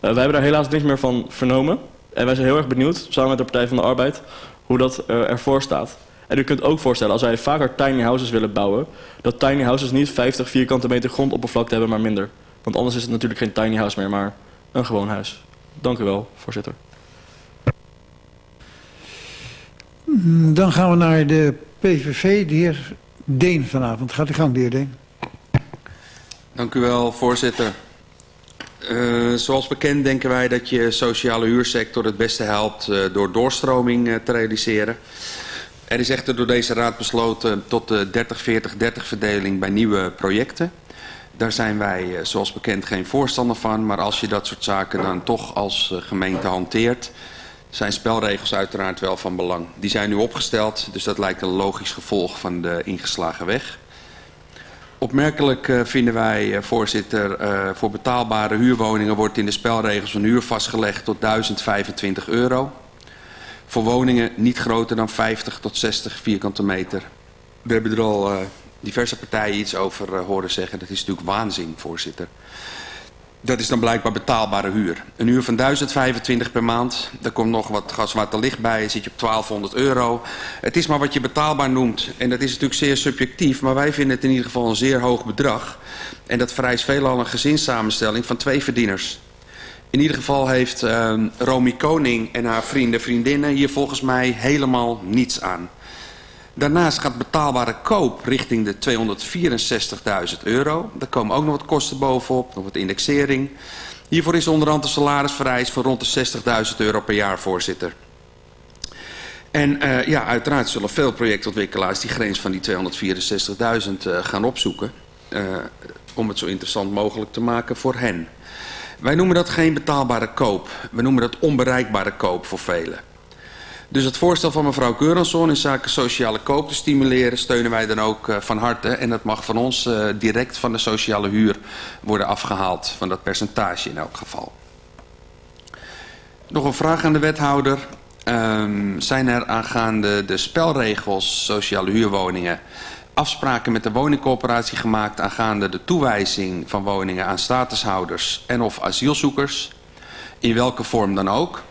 Uh, wij hebben daar helaas niks meer van vernomen. En wij zijn heel erg benieuwd, samen met de Partij van de Arbeid, hoe dat uh, ervoor staat. En u kunt ook voorstellen, als wij vaker tiny houses willen bouwen... dat tiny houses niet 50 vierkante meter grondoppervlakte hebben, maar minder. Want anders is het natuurlijk geen tiny house meer, maar een gewoon huis. Dank u wel, voorzitter. Dan gaan we naar de PVV, de heer Deen vanavond. Gaat de gang, de heer Deen. Dank u wel, voorzitter. Uh, zoals bekend denken wij dat je sociale huursector het beste helpt uh, door doorstroming uh, te realiseren. Er is echter door deze raad besloten tot de 30-40-30 verdeling bij nieuwe projecten. Daar zijn wij zoals bekend geen voorstander van. Maar als je dat soort zaken dan toch als gemeente hanteert... zijn spelregels uiteraard wel van belang. Die zijn nu opgesteld, dus dat lijkt een logisch gevolg van de ingeslagen weg. Opmerkelijk vinden wij, voorzitter, voor betaalbare huurwoningen wordt in de spelregels een huur vastgelegd tot 1025 euro. Voor woningen niet groter dan 50 tot 60 vierkante meter. We hebben er al uh, diverse partijen iets over uh, horen zeggen. Dat is natuurlijk waanzin, voorzitter. Dat is dan blijkbaar betaalbare huur. Een huur van 1025 per maand. Daar komt nog wat gaswaterlicht bij. zit je op 1200 euro. Het is maar wat je betaalbaar noemt. En dat is natuurlijk zeer subjectief. Maar wij vinden het in ieder geval een zeer hoog bedrag. En dat vereist veelal een gezinssamenstelling van twee verdieners. In ieder geval heeft uh, Romy Koning en haar vrienden vriendinnen hier volgens mij helemaal niets aan. Daarnaast gaat betaalbare koop richting de 264.000 euro. Daar komen ook nog wat kosten bovenop, nog wat indexering. Hiervoor is onder andere salaris vereist van rond de 60.000 euro per jaar, voorzitter. En uh, ja, uiteraard zullen veel projectontwikkelaars die grens van die 264.000 uh, gaan opzoeken. uh, om het zo interessant mogelijk te maken voor hen. Wij noemen dat geen betaalbare koop. We noemen dat onbereikbare koop voor velen. Dus het voorstel van mevrouw Keuransson in zaken sociale koop te stimuleren... steunen wij dan ook uh, van harte. En dat mag van ons uh, direct van de sociale huur worden afgehaald. Van dat percentage in elk geval. Nog een vraag aan de wethouder. Um, zijn er aangaande de spelregels sociale huurwoningen... afspraken met de woningcorporatie gemaakt... aangaande de toewijzing van woningen aan statushouders en of asielzoekers... in welke vorm dan ook...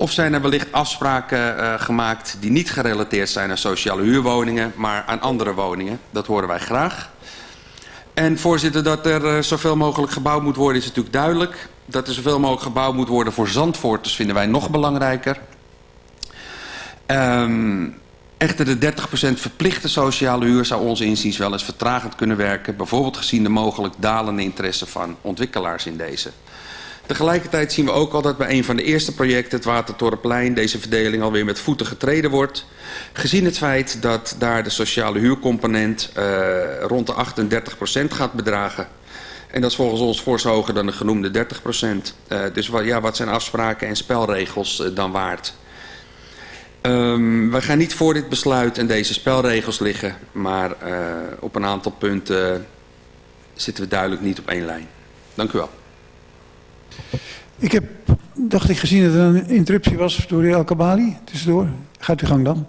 Of zijn er wellicht afspraken uh, gemaakt die niet gerelateerd zijn aan sociale huurwoningen, maar aan andere woningen? Dat horen wij graag. En voorzitter, dat er uh, zoveel mogelijk gebouwd moet worden is natuurlijk duidelijk. Dat er zoveel mogelijk gebouwd moet worden voor Zandvoorters vinden wij nog belangrijker. Um, echter de 30% verplichte sociale huur zou ons inziens wel eens vertragend kunnen werken. Bijvoorbeeld gezien de mogelijk dalende interesse van ontwikkelaars in deze. Tegelijkertijd zien we ook al dat bij een van de eerste projecten, het Watertorenplein, deze verdeling alweer met voeten getreden wordt. Gezien het feit dat daar de sociale huurcomponent uh, rond de 38% gaat bedragen. En dat is volgens ons fors hoger dan de genoemde 30%. Uh, dus wat, ja, wat zijn afspraken en spelregels uh, dan waard? Um, wij gaan niet voor dit besluit en deze spelregels liggen, maar uh, op een aantal punten zitten we duidelijk niet op één lijn. Dank u wel. Ik heb, dacht ik, gezien dat er een interruptie was door de El Kabali. Tussendoor. Gaat uw gang dan.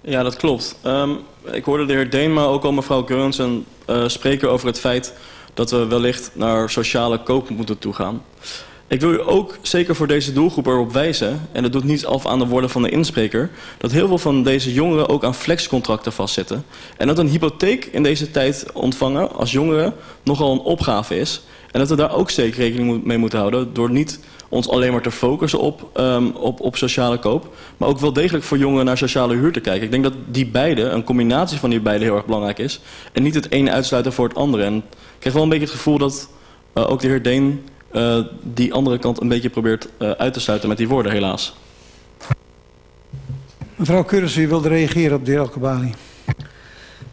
Ja, dat klopt. Um, ik hoorde de heer Deen, maar ook al mevrouw Geurens uh, spreken over het feit dat we wellicht naar sociale koop moeten toegaan. Ik wil u ook zeker voor deze doelgroep erop wijzen, en dat doet niet af aan de woorden van de inspreker, dat heel veel van deze jongeren ook aan flexcontracten vastzitten. En dat een hypotheek in deze tijd ontvangen als jongeren nogal een opgave is. En dat we daar ook zeker rekening mee moeten houden door niet ons alleen maar te focussen op, um, op, op sociale koop. Maar ook wel degelijk voor jongeren naar sociale huur te kijken. Ik denk dat die beide, een combinatie van die beide heel erg belangrijk is. En niet het ene uitsluiten voor het andere. En ik krijg wel een beetje het gevoel dat uh, ook de heer Deen uh, die andere kant een beetje probeert uh, uit te sluiten met die woorden helaas. Mevrouw Curris, u wilde reageren op de heer Al-Kabali.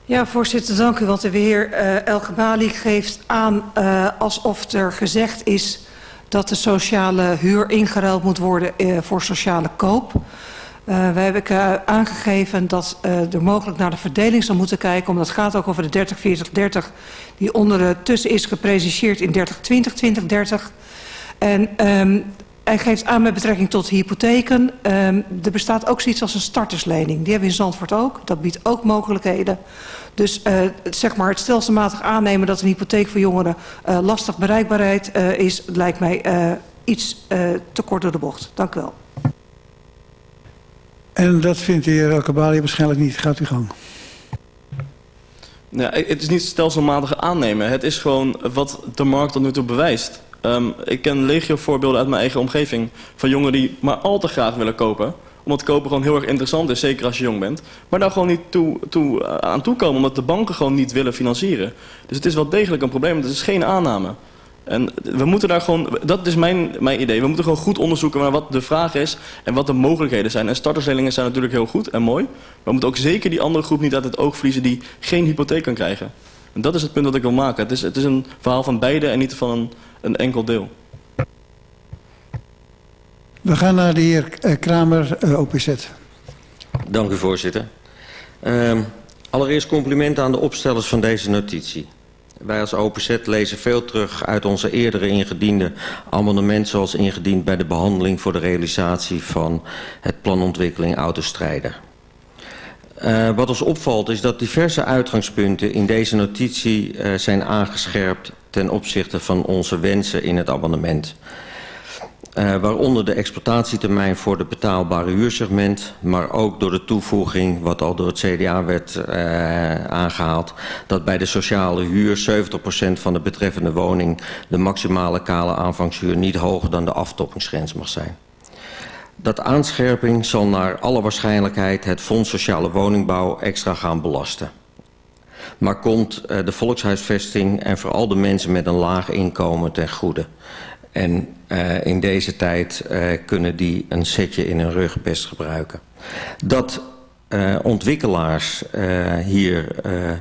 Ja, voorzitter, dank u. Want de heer uh, El Kabali geeft aan uh, alsof er gezegd is dat de sociale huur ingeruild moet worden uh, voor sociale koop. Uh, wij hebben uh, aangegeven dat uh, er mogelijk naar de verdeling zal moeten kijken, omdat het gaat ook over de 30-40-30 die ondertussen is gepreciseerd in 30-20-20-30. En um, hij geeft aan met betrekking tot hypotheken. Um, er bestaat ook zoiets als een starterslening. Die hebben we in Zandvoort ook. Dat biedt ook mogelijkheden. Dus zeg maar het stelselmatig aannemen dat een hypotheek voor jongeren lastig bereikbaarheid is, lijkt mij iets te kort door de bocht. Dank u wel. En dat vindt de heer Kabali waarschijnlijk niet. Gaat u gang. Ja, het is niet stelselmatig aannemen. Het is gewoon wat de markt tot nu toe bewijst. Um, ik ken legio voorbeelden uit mijn eigen omgeving van jongeren die maar al te graag willen kopen. Omdat kopen gewoon heel erg interessant is, zeker als je jong bent. Maar daar gewoon niet toe, toe, uh, aan omdat de banken gewoon niet willen financieren. Dus het is wel degelijk een probleem, het is geen aanname. En we moeten daar gewoon, dat is mijn, mijn idee, we moeten gewoon goed onderzoeken naar wat de vraag is en wat de mogelijkheden zijn. En startersleningen zijn natuurlijk heel goed en mooi. Maar we moeten ook zeker die andere groep niet uit het oog verliezen die geen hypotheek kan krijgen. En dat is het punt dat ik wil maken. Het is, het is een verhaal van beide en niet van een, een enkel deel. We gaan naar de heer Kramer, uh, OPZ. Dank u voorzitter. Uh, allereerst complimenten aan de opstellers van deze notitie. Wij als OPZ lezen veel terug uit onze eerdere ingediende amendement... zoals ingediend bij de behandeling voor de realisatie van het planontwikkeling autostrijder. Uh, wat ons opvalt is dat diverse uitgangspunten in deze notitie uh, zijn aangescherpt... ten opzichte van onze wensen in het amendement. Uh, waaronder de exploitatietermijn voor de betaalbare huursegment... maar ook door de toevoeging, wat al door het CDA werd uh, aangehaald... dat bij de sociale huur 70% van de betreffende woning... de maximale kale aanvangshuur niet hoger dan de aftoppingsgrens mag zijn. Dat aanscherping zal naar alle waarschijnlijkheid het Fonds Sociale Woningbouw extra gaan belasten. Maar komt uh, de volkshuisvesting en vooral de mensen met een laag inkomen ten goede... En uh, in deze tijd uh, kunnen die een setje in hun rug best gebruiken. Dat uh, ontwikkelaars hier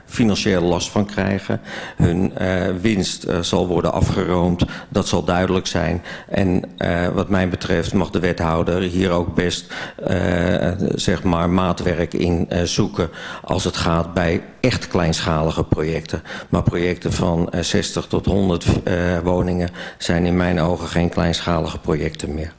financieel last van krijgen. Hun winst zal worden afgeroomd, dat zal duidelijk zijn. En wat mij betreft mag de wethouder hier ook best zeg maar maatwerk in zoeken... als het gaat bij echt kleinschalige projecten. Maar projecten van 60 tot 100 woningen zijn in mijn ogen geen kleinschalige projecten meer.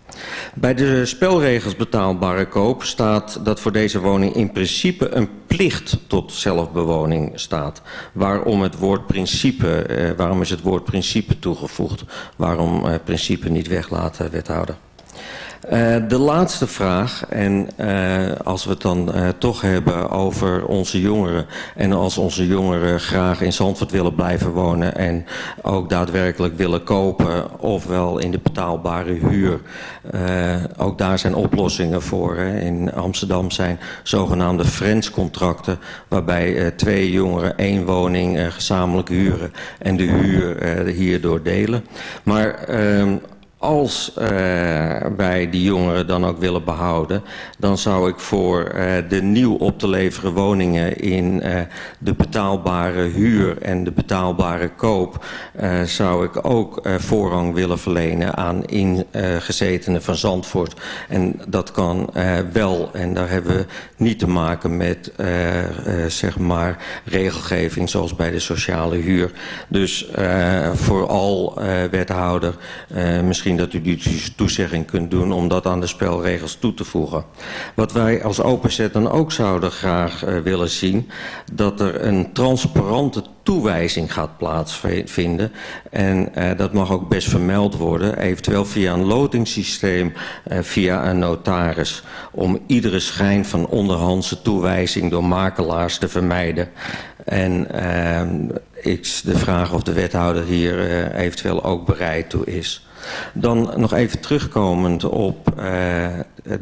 Bij de spelregels betaalbare koop staat dat voor deze woning in principe een plicht tot zelfbewoning staat. Waarom het woord principe, eh, waarom is het woord principe toegevoegd? Waarom eh, principe niet weglaten, wethouder? Uh, de laatste vraag, en uh, als we het dan uh, toch hebben over onze jongeren... en als onze jongeren graag in Zandvoort willen blijven wonen... en ook daadwerkelijk willen kopen, ofwel in de betaalbare huur... ook daar zijn oplossingen voor. Hè. In Amsterdam zijn zogenaamde friends-contracten... waarbij twee jongeren één woning gezamenlijk huren... en de huur hierdoor delen. Maar ehm, als uh, wij die jongeren dan ook willen behouden... dan zou ik voor uh, de nieuw op te leveren woningen... in uh, de betaalbare huur en de betaalbare koop... zou ik ook voorrang willen verlenen aan ingezetenen van Zandvoort. En dat kan wel, en daar hebben we niet te maken met zeg maar regelgeving... zoals bij de sociale huur. Dus vooral wethouder, misschien dat u die toezegging kunt doen om dat aan de spelregels toe te voegen. Wat wij als openzet dan ook zouden graag uh, willen zien, dat er een transparante toewijzing gaat plaatsvinden. En uh, dat mag ook best vermeld worden, eventueel via een lotingssysteem, uh, via een notaris, om iedere schijn van onderhandse toewijzing door makelaars te vermijden. En uh, ik de vraag of de wethouder hier uh, eventueel ook bereid toe is. Dan nog even terugkomend op uh,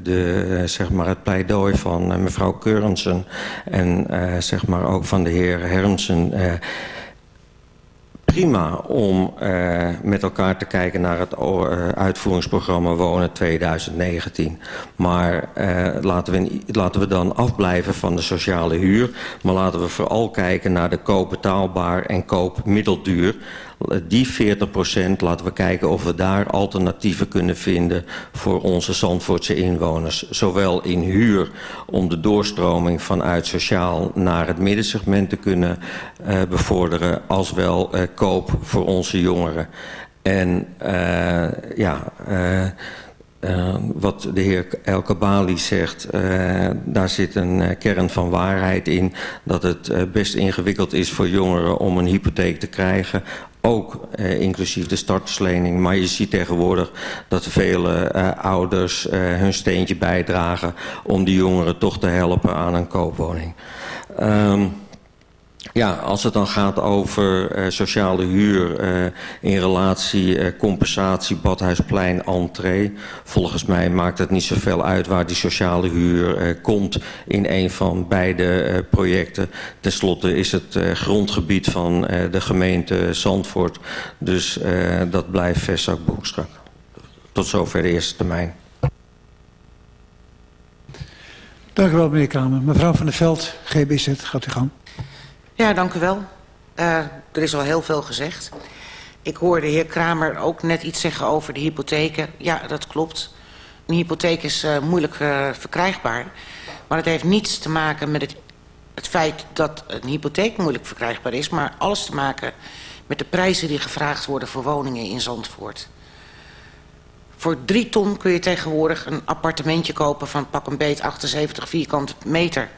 de, zeg maar het pleidooi van uh, mevrouw Keurensen en uh, zeg maar ook van de heer Hermsen prima om met elkaar te kijken naar het uitvoeringsprogramma Wonen 2019. Maar laten, we, laten we dan afblijven van de sociale huur. Maar laten we vooral kijken naar de koop betaalbaar en koop middelduur die 40% laten we kijken of we daar alternatieven kunnen vinden voor onze Zandvoortse inwoners. Zowel in huur om de doorstroming vanuit sociaal naar het middensegment te kunnen uh, bevorderen, als wel uh, koop voor onze jongeren. En uh, ja... Uh, wat de heer El Kabali zegt, uh, daar zit een uh, kern van waarheid in. Dat het best ingewikkeld is voor jongeren om een hypotheek te krijgen ook inclusief de starterslening. Maar je ziet tegenwoordig dat vele ouders hun steentje bijdragen om die jongeren toch te helpen aan een koopwoning. Um, ja, als het dan gaat over uh, sociale huur uh, in relatie uh, compensatie Badhuisplein entree. Volgens mij maakt het niet zoveel uit waar die sociale huur komt in een van beide projecten. Ten slotte is het grondgebied van de gemeente Zandvoort. Dus dat blijft vestzak boekstrak. Tot zover de eerste termijn. Dank u wel, meneer Kramer. Mevrouw van der Veld, GBZ, gaat u gang. Ja, dank u wel. Uh, er is al heel veel gezegd. Ik hoorde de heer Kramer ook net iets zeggen over de hypotheken. Ja, dat klopt. Een hypotheek is uh, moeilijk uh, verkrijgbaar. Maar het heeft niets te maken met het, het feit dat een hypotheek moeilijk verkrijgbaar is... maar alles te maken met de prijzen die gevraagd worden voor woningen in Zandvoort. Voor drie ton kun je tegenwoordig een appartementje kopen van pak een beet 78 vierkante meter...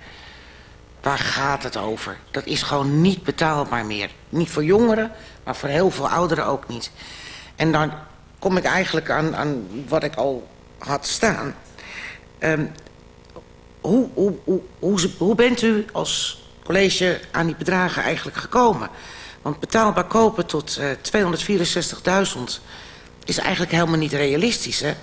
Waar gaat het over? Dat is gewoon niet betaalbaar meer. Niet voor jongeren, maar voor heel veel ouderen ook niet. En dan kom ik eigenlijk aan, aan wat ik al had staan. Hoe, hoe, hoe, hoe, hoe bent u als college aan die bedragen eigenlijk gekomen? Want betaalbaar kopen tot uh, eh, 264.000 is eigenlijk helemaal niet realistisch, hè?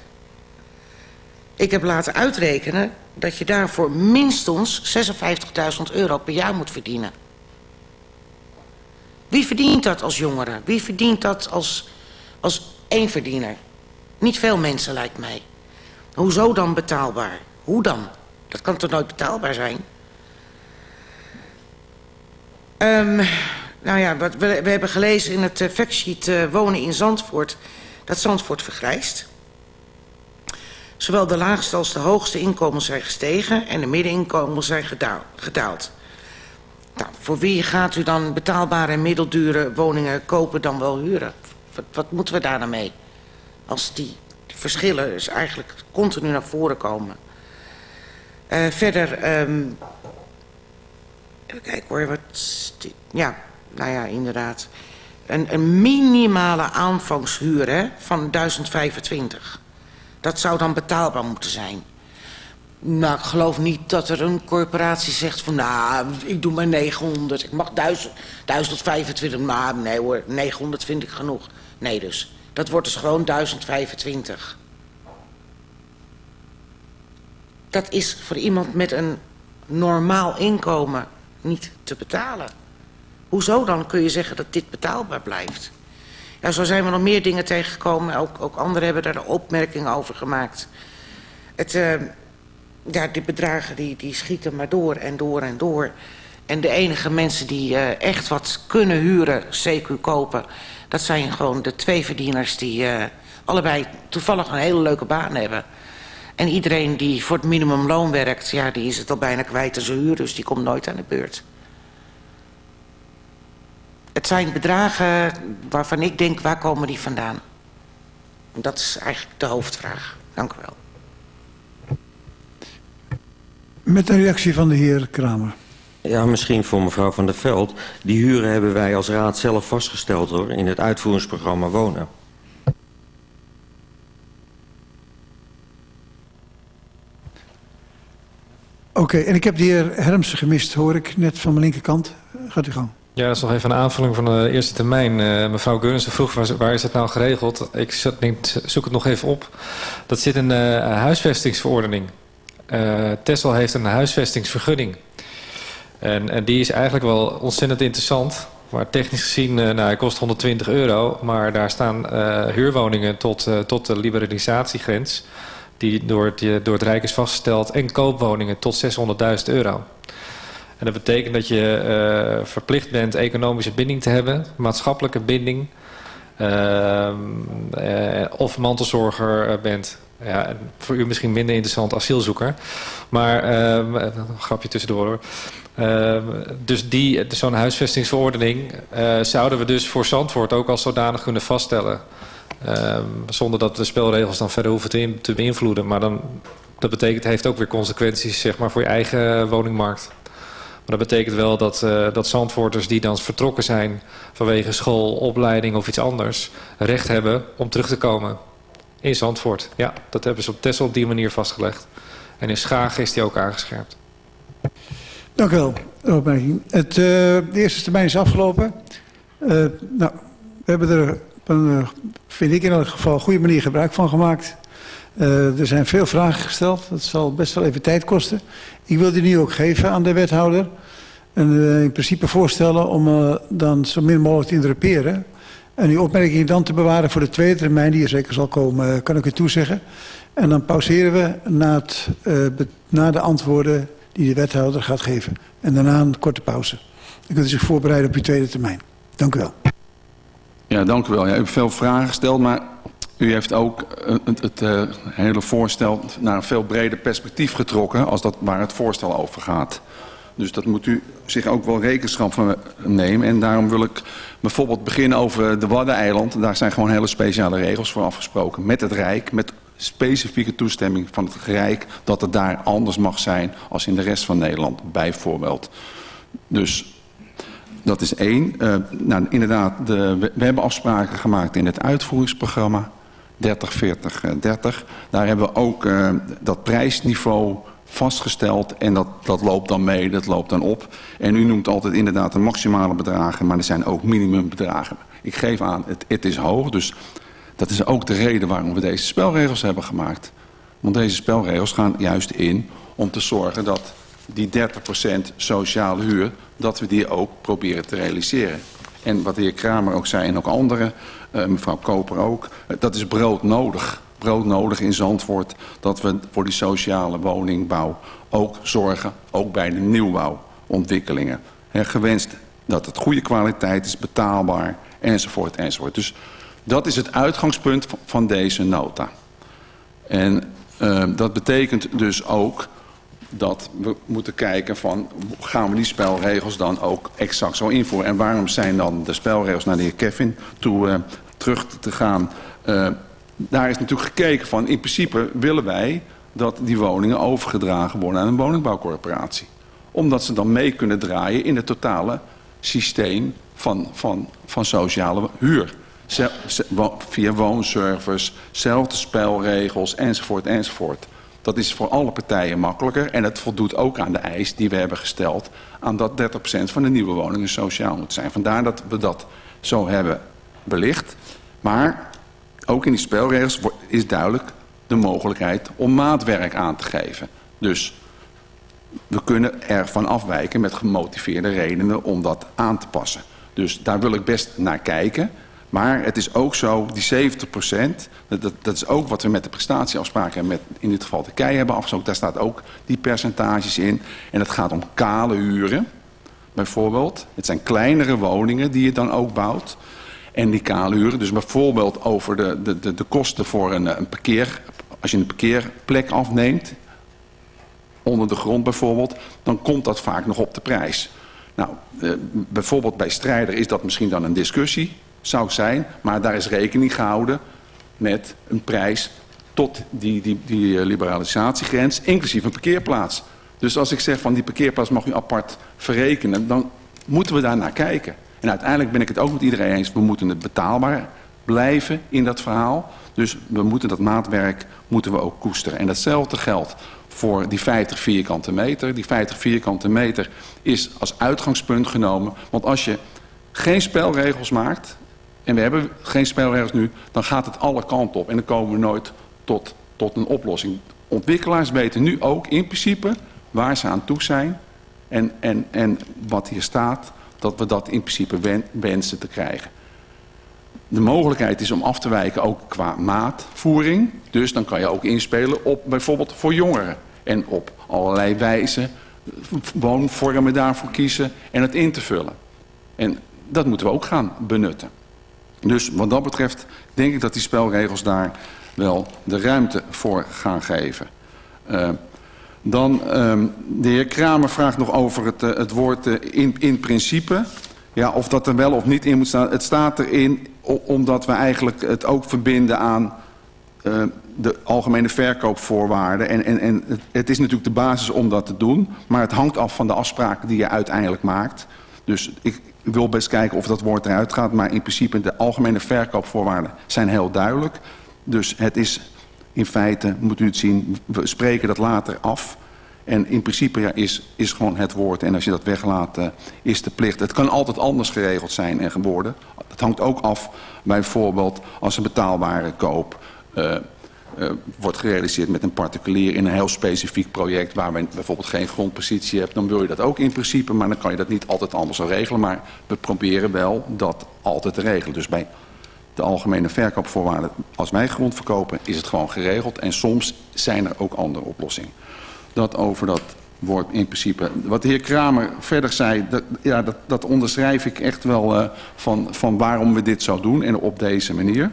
Ik heb laten uitrekenen dat je daarvoor minstens 56.000 euro per jaar moet verdienen. Wie verdient dat als jongere? Wie verdient dat als, als eenverdiener? Niet veel mensen, lijkt mij. Hoezo dan betaalbaar? Hoe dan? Dat kan toch nooit betaalbaar zijn? Ehm, nou ja, wat we, we, hebben gelezen in het eh, factsheet uh, eh, Wonen in Zandvoort... dat Zandvoort vergrijst. Zowel de laagste als de hoogste inkomens zijn gestegen... en de middeninkomens zijn gedaald. Nou, voor wie gaat u dan betaalbare en middeldure woningen kopen dan wel huren? Wat, moeten we daar dan mee? Als die, die verschillen dus eigenlijk continu naar voren komen. Uh, verder, um, even kijken hoor, wat... Ja, nou ja, inderdaad. Een, een minimale aanvangshuur hè, van 1025. Dat zou dan betaalbaar moeten zijn. Nou, ik geloof niet dat er een corporatie zegt van... nou, ik doe maar 900, ik mag 1000, 1025. Maar nee hoor, 900 vind ik genoeg. Nee dus, dat wordt dus gewoon 1025. Dat is voor iemand met een normaal inkomen niet te betalen. Hoezo dan kun je zeggen dat dit betaalbaar blijft? Ja, zo zijn we nog meer dingen tegengekomen. Ook, ook anderen hebben daar opmerkingen over gemaakt. Het, ja, die bedragen die, die schieten maar door en door en door. En de enige mensen die uh, echt wat kunnen huren, CQ kopen... dat zijn gewoon de twee verdieners die uh, allebei toevallig een hele leuke baan hebben. En iedereen die voor het minimumloon werkt, ja, die is het al bijna kwijt aan zijn huur... dus die komt nooit aan de beurt. Het zijn bedragen waarvan ik denk, waar komen die vandaan? Dat is eigenlijk de hoofdvraag. Dank u wel. Met een reactie van de heer Kramer. Ja, misschien voor mevrouw Van der Veld. Die huren hebben wij als raad zelf vastgesteld hoor, in het uitvoeringsprogramma Wonen. Oké, okay, en ik heb de heer Hermsen gemist, hoor ik net van mijn linkerkant. Gaat u gang. Ja, dat is nog even een aanvulling van de eerste termijn. Uh, mevrouw Geurnissen vroeg, waar, is het nou geregeld? Ik zoek het nog even op. Dat zit in de uh, huisvestingsverordening. Uh, Tessel heeft een huisvestingsvergunning. En, en, die is eigenlijk wel ontzettend interessant. Maar technisch gezien, nou, kost 120 euro. Maar daar staan huurwoningen tot, tot de liberalisatiegrens. Die door het, door het Rijk is vastgesteld. En koopwoningen tot 600.000 euro. En dat betekent dat je uh, verplicht bent economische binding te hebben, maatschappelijke binding. Uh, uh, of mantelzorger bent. Ja, voor u misschien minder interessant asielzoeker. Maar, ehm, een grapje tussendoor hoor. Ehm, dus die, zo'n huisvestingsverordening zouden we dus voor Zandvoort ook als zodanig kunnen vaststellen. zonder dat de spelregels dan verder hoeven te, te beïnvloeden. Maar dan, dat betekent, heeft ook weer consequenties zeg maar, voor je eigen woningmarkt. Maar dat betekent wel dat, uh, dat Zandvoorters die dan vertrokken zijn vanwege school, opleiding of iets anders, recht hebben om terug te komen in Zandvoort. Ja, dat hebben ze op Texel op die manier vastgelegd. En in Schagen is die ook aangescherpt. Dank u wel, opmerking. Het, uh, de eerste termijn is afgelopen. Uh, nou, we hebben er een, vind ik in elk geval, goede manier gebruik van gemaakt. Uh, er zijn veel vragen gesteld. Dat zal best wel even tijd kosten. Ik wil die nu ook geven aan de wethouder. En uh, in principe voorstellen om dan zo min mogelijk te interruperen. En die opmerking dan te bewaren voor de tweede termijn, die er zeker zal komen, kan ik u toezeggen. En dan pauzeren we na, het, na de antwoorden die de wethouder gaat geven. En daarna een korte pauze. Dan kunt u zich voorbereiden op uw tweede termijn. Dank u wel. Ja, dank u wel. U hebt veel vragen gesteld, maar u heeft ook het, het uh, hele voorstel naar een veel breder perspectief getrokken als dat waar het voorstel over gaat. Dus dat moet u zich ook wel rekenschap van nemen. En daarom wil ik bijvoorbeeld beginnen over de Waddeneiland. Daar zijn gewoon hele speciale regels voor afgesproken. Met het Rijk, met specifieke toestemming van het Rijk... dat het daar anders mag zijn als in de rest van Nederland, bijvoorbeeld. Dus dat is één. Uh, nou, inderdaad, de, we, hebben afspraken gemaakt in het uitvoeringsprogramma... 30, 40, 30. Daar hebben we ook uh, dat prijsniveau vastgesteld en dat, dat loopt dan mee, dat loopt dan op. En u noemt altijd inderdaad de maximale bedragen, maar er zijn ook minimumbedragen. Ik geef aan, het, het is hoog, dus dat is ook de reden waarom we deze spelregels hebben gemaakt. Want deze spelregels gaan juist in om te zorgen dat die 30% sociale huur, dat we die ook proberen te realiseren. En wat de heer Kramer ook zei en ook anderen, uh, mevrouw Koper ook, uh, dat is broodnodig. Broodnodig in Zandvoort dat we voor die sociale woningbouw ook zorgen, ook bij de nieuwbouwontwikkelingen. Gewenst Dat het goede kwaliteit is, betaalbaar, enzovoort, enzovoort. Dus dat is het uitgangspunt van deze nota. En uh, dat betekent dus ook dat we moeten kijken van... gaan we die spelregels dan ook exact zo invoeren? En waarom zijn dan de spelregels naar de heer Kevin toe uh, terug te gaan? Uh, daar is natuurlijk gekeken van... in principe willen wij dat die woningen overgedragen worden aan een woningbouwcorporatie. Omdat ze dan mee kunnen draaien in het totale systeem van, van, van sociale huur. Via woonservice, zelfde spelregels, enzovoort, enzovoort. Dat is voor alle partijen makkelijker en het voldoet ook aan de eis die we hebben gesteld... aan dat 30% van de nieuwe woningen sociaal moet zijn. Vandaar dat we dat zo hebben belicht. Maar ook in die spelregels is duidelijk de mogelijkheid om maatwerk aan te geven. Dus we kunnen ervan afwijken met gemotiveerde redenen om dat aan te passen. Dus daar wil ik best naar kijken. Maar het is ook zo, die 70 dat, dat, is ook wat we met de prestatieafspraken... met in dit geval de KEI hebben afgesproken. Daar staat ook die percentages in. En het gaat om kale huren, bijvoorbeeld. Het zijn kleinere woningen die je dan ook bouwt. En die kale huren, dus bijvoorbeeld over de, de, de, de kosten voor een, een parkeer... als je een parkeerplek afneemt, onder de grond bijvoorbeeld... dan komt dat vaak nog op de prijs. Nou, eh, bijvoorbeeld bij strijder is dat misschien dan een discussie zou zijn. Maar daar is rekening gehouden met een prijs tot die, die, die eh, liberalisatiegrens, inclusief een parkeerplaats. Dus als ik zeg van die parkeerplaats mag u apart verrekenen, dan moeten we daar naar kijken. En uiteindelijk ben ik het ook met iedereen eens, we moeten het betaalbaar blijven in dat verhaal. Dus we moeten dat maatwerk moeten we ook koesteren. En datzelfde geldt voor die 50 vierkante meter. Die 50 vierkante meter is als uitgangspunt genomen. Want als je geen spelregels maakt en we hebben geen spelregels nu, dan gaat het alle kanten op. En dan komen we nooit tot, tot een oplossing. Ontwikkelaars weten nu ook in principe waar ze aan toe zijn. En, en, en wat hier staat, dat we dat in principe wensen te krijgen. De mogelijkheid is om af te wijken ook qua maatvoering. Dus dan kan je ook inspelen op bijvoorbeeld voor jongeren. En op allerlei wijzen woonvormen daarvoor kiezen en het in te vullen. En dat moeten we ook gaan benutten. Dus wat dat betreft denk ik dat die spelregels daar wel de ruimte voor gaan geven. Uh, dan, uh, de heer Kramer vraagt nog over het, uh, het woord uh, in, in principe. Ja, of dat er wel of niet in moet staan. Het staat erin omdat we eigenlijk het ook verbinden aan de algemene verkoopvoorwaarden. En, en, en het, het is natuurlijk de basis om dat te doen. Maar het hangt af van de afspraken die je uiteindelijk maakt. Dus ik, wil best kijken of dat woord eruit gaat. Maar in principe de algemene verkoopvoorwaarden zijn heel duidelijk. Dus het is in feite, moet u het zien, we spreken dat later af. En in principe ja, is, is gewoon het woord. En als je dat weglaat, uh, is de plicht. Het kan altijd anders geregeld zijn en geworden. Het hangt ook af, bijvoorbeeld als een betaalbare koop... Uh, uh, wordt gerealiseerd met een particulier in een heel specifiek project waar men bijvoorbeeld geen grondpositie hebt, dan wil je dat ook in principe, maar dan kan je dat niet altijd anders regelen. Maar we proberen wel dat altijd te regelen. Dus bij de algemene verkoopvoorwaarden, als wij grond verkopen, is het gewoon geregeld. En soms zijn er ook andere oplossingen. Dat over dat woord in principe. Wat de heer Kramer verder zei, dat, ja, dat, dat onderschrijf ik echt wel uh, van, van waarom we dit zo doen en op deze manier.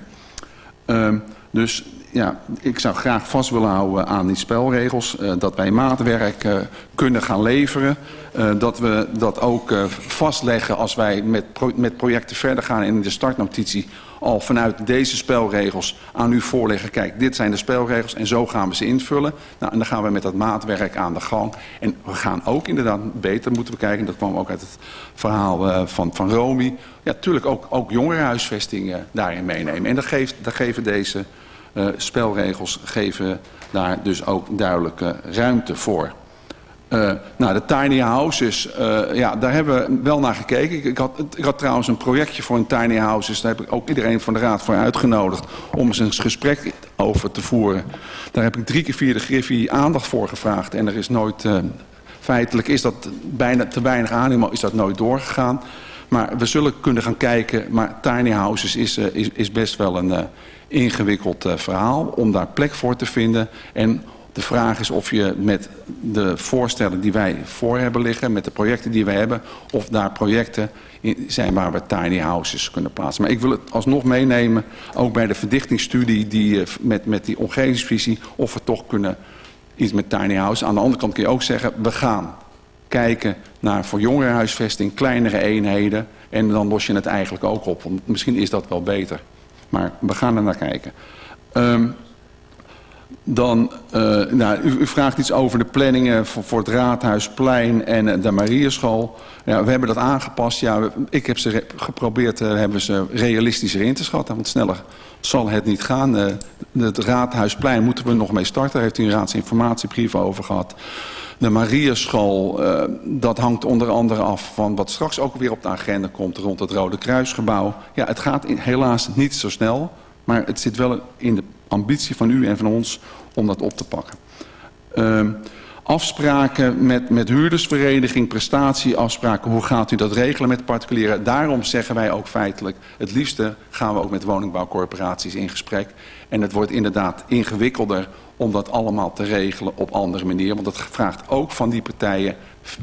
Uh, dus ja, ik zou graag vast willen houden aan die spelregels. Uh, dat wij maatwerk uh, kunnen gaan leveren. Uh, dat we dat ook vastleggen als wij met, met projecten verder gaan. In de startnotitie al vanuit deze spelregels aan u voorleggen. Kijk, dit zijn de spelregels en zo gaan we ze invullen. Nou, en dan gaan we met dat maatwerk aan de gang. En we gaan ook inderdaad beter moeten we kijken. Dat kwam ook uit het verhaal van, van Romy. Ja, natuurlijk ook, ook jongerenhuisvesting daarin meenemen. En dat, geeft, dat geven deze uh, spelregels geven daar dus ook duidelijke ruimte voor. Uh, nou, de tiny houses, uh, ja, daar hebben we wel naar gekeken. Ik, ik, had, ik had trouwens een projectje voor een tiny houses. Daar heb ik ook iedereen van de raad voor uitgenodigd om eens een gesprek over te voeren. Daar heb ik drie keer via de Griffie aandacht voor gevraagd. En er is nooit, feitelijk is dat bijna te weinig animo, is dat nooit doorgegaan. Maar we zullen kunnen gaan kijken. Maar tiny houses is, is, is best wel een ingewikkeld uh, verhaal om daar plek voor te vinden. En De vraag is of je met de voorstellen die wij voor hebben liggen, met de projecten die wij hebben, of daar projecten zijn waar we tiny houses kunnen plaatsen. Maar ik wil het alsnog meenemen, ook bij de verdichtingsstudie die, met, met die omgevingsvisie, of we toch kunnen iets met tiny house. Aan de andere kant kun je ook zeggen, we gaan kijken naar voor jongerenhuisvesting, kleinere eenheden. En dan los je het eigenlijk ook op. Want misschien is dat wel beter. Maar we gaan er naar kijken. Um, dan, uh, nou, u, vraagt iets over de planningen voor, voor het Raadhuisplein en uh, de Marieschool. Ja, we hebben dat aangepast. Ja, ik heb ze geprobeerd uh, hebben ze realistischer in te schatten. Want sneller zal het niet gaan. het Raadhuisplein moeten we nog mee starten. Daar heeft u een raadsinformatiebrief over gehad. De Marieschool, uh, dat hangt onder andere af van wat straks ook weer op de agenda komt rond het Rode Kruisgebouw. Ja, het gaat helaas niet zo snel, maar het zit wel in de ambitie van u en van ons om dat op te pakken. Uh, afspraken met, met huurdersvereniging, prestatieafspraken, hoe gaat u dat regelen met particulieren? Daarom zeggen wij ook feitelijk, het liefste gaan we ook met woningbouwcorporaties in gesprek. En het wordt inderdaad ingewikkelder om dat allemaal te regelen op andere manier. Want dat vraagt ook van die partijen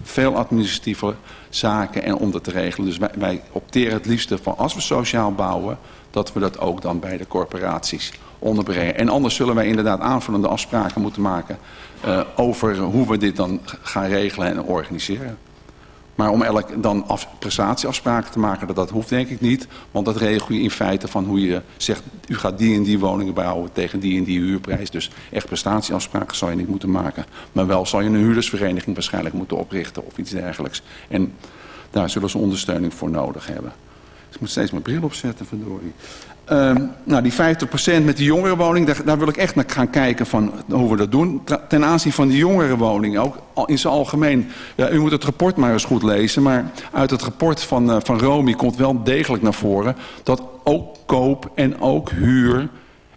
veel administratieve zaken en om dat te regelen. Dus wij, wij opteren het liefste van als we sociaal bouwen, dat we dat ook dan bij de corporaties onderbrengen. En anders zullen wij inderdaad aanvullende afspraken moeten maken uh, over hoe we dit dan gaan regelen en organiseren. Maar om elk dan af, prestatieafspraken te maken, dat, dat hoeft denk ik niet. Want dat regel je in feite van hoe je zegt, u gaat die en die woningen bouwen tegen die en die huurprijs. Dus echt prestatieafspraken zal je niet moeten maken. Maar wel zal je een huurdersvereniging waarschijnlijk moeten oprichten of iets dergelijks. En daar zullen ze ondersteuning voor nodig hebben. Ik moet steeds mijn bril opzetten, verdorie. Um, nou, die 50% met de jongerenwoning, daar, daar, wil ik echt naar gaan kijken van hoe we dat doen. Ten aanzien van de jongerenwoning, ook in zijn algemeen. Ja, u moet het rapport maar eens goed lezen, maar uit het rapport van, uh, van Romy komt wel degelijk naar voren dat ook koop en ook huur,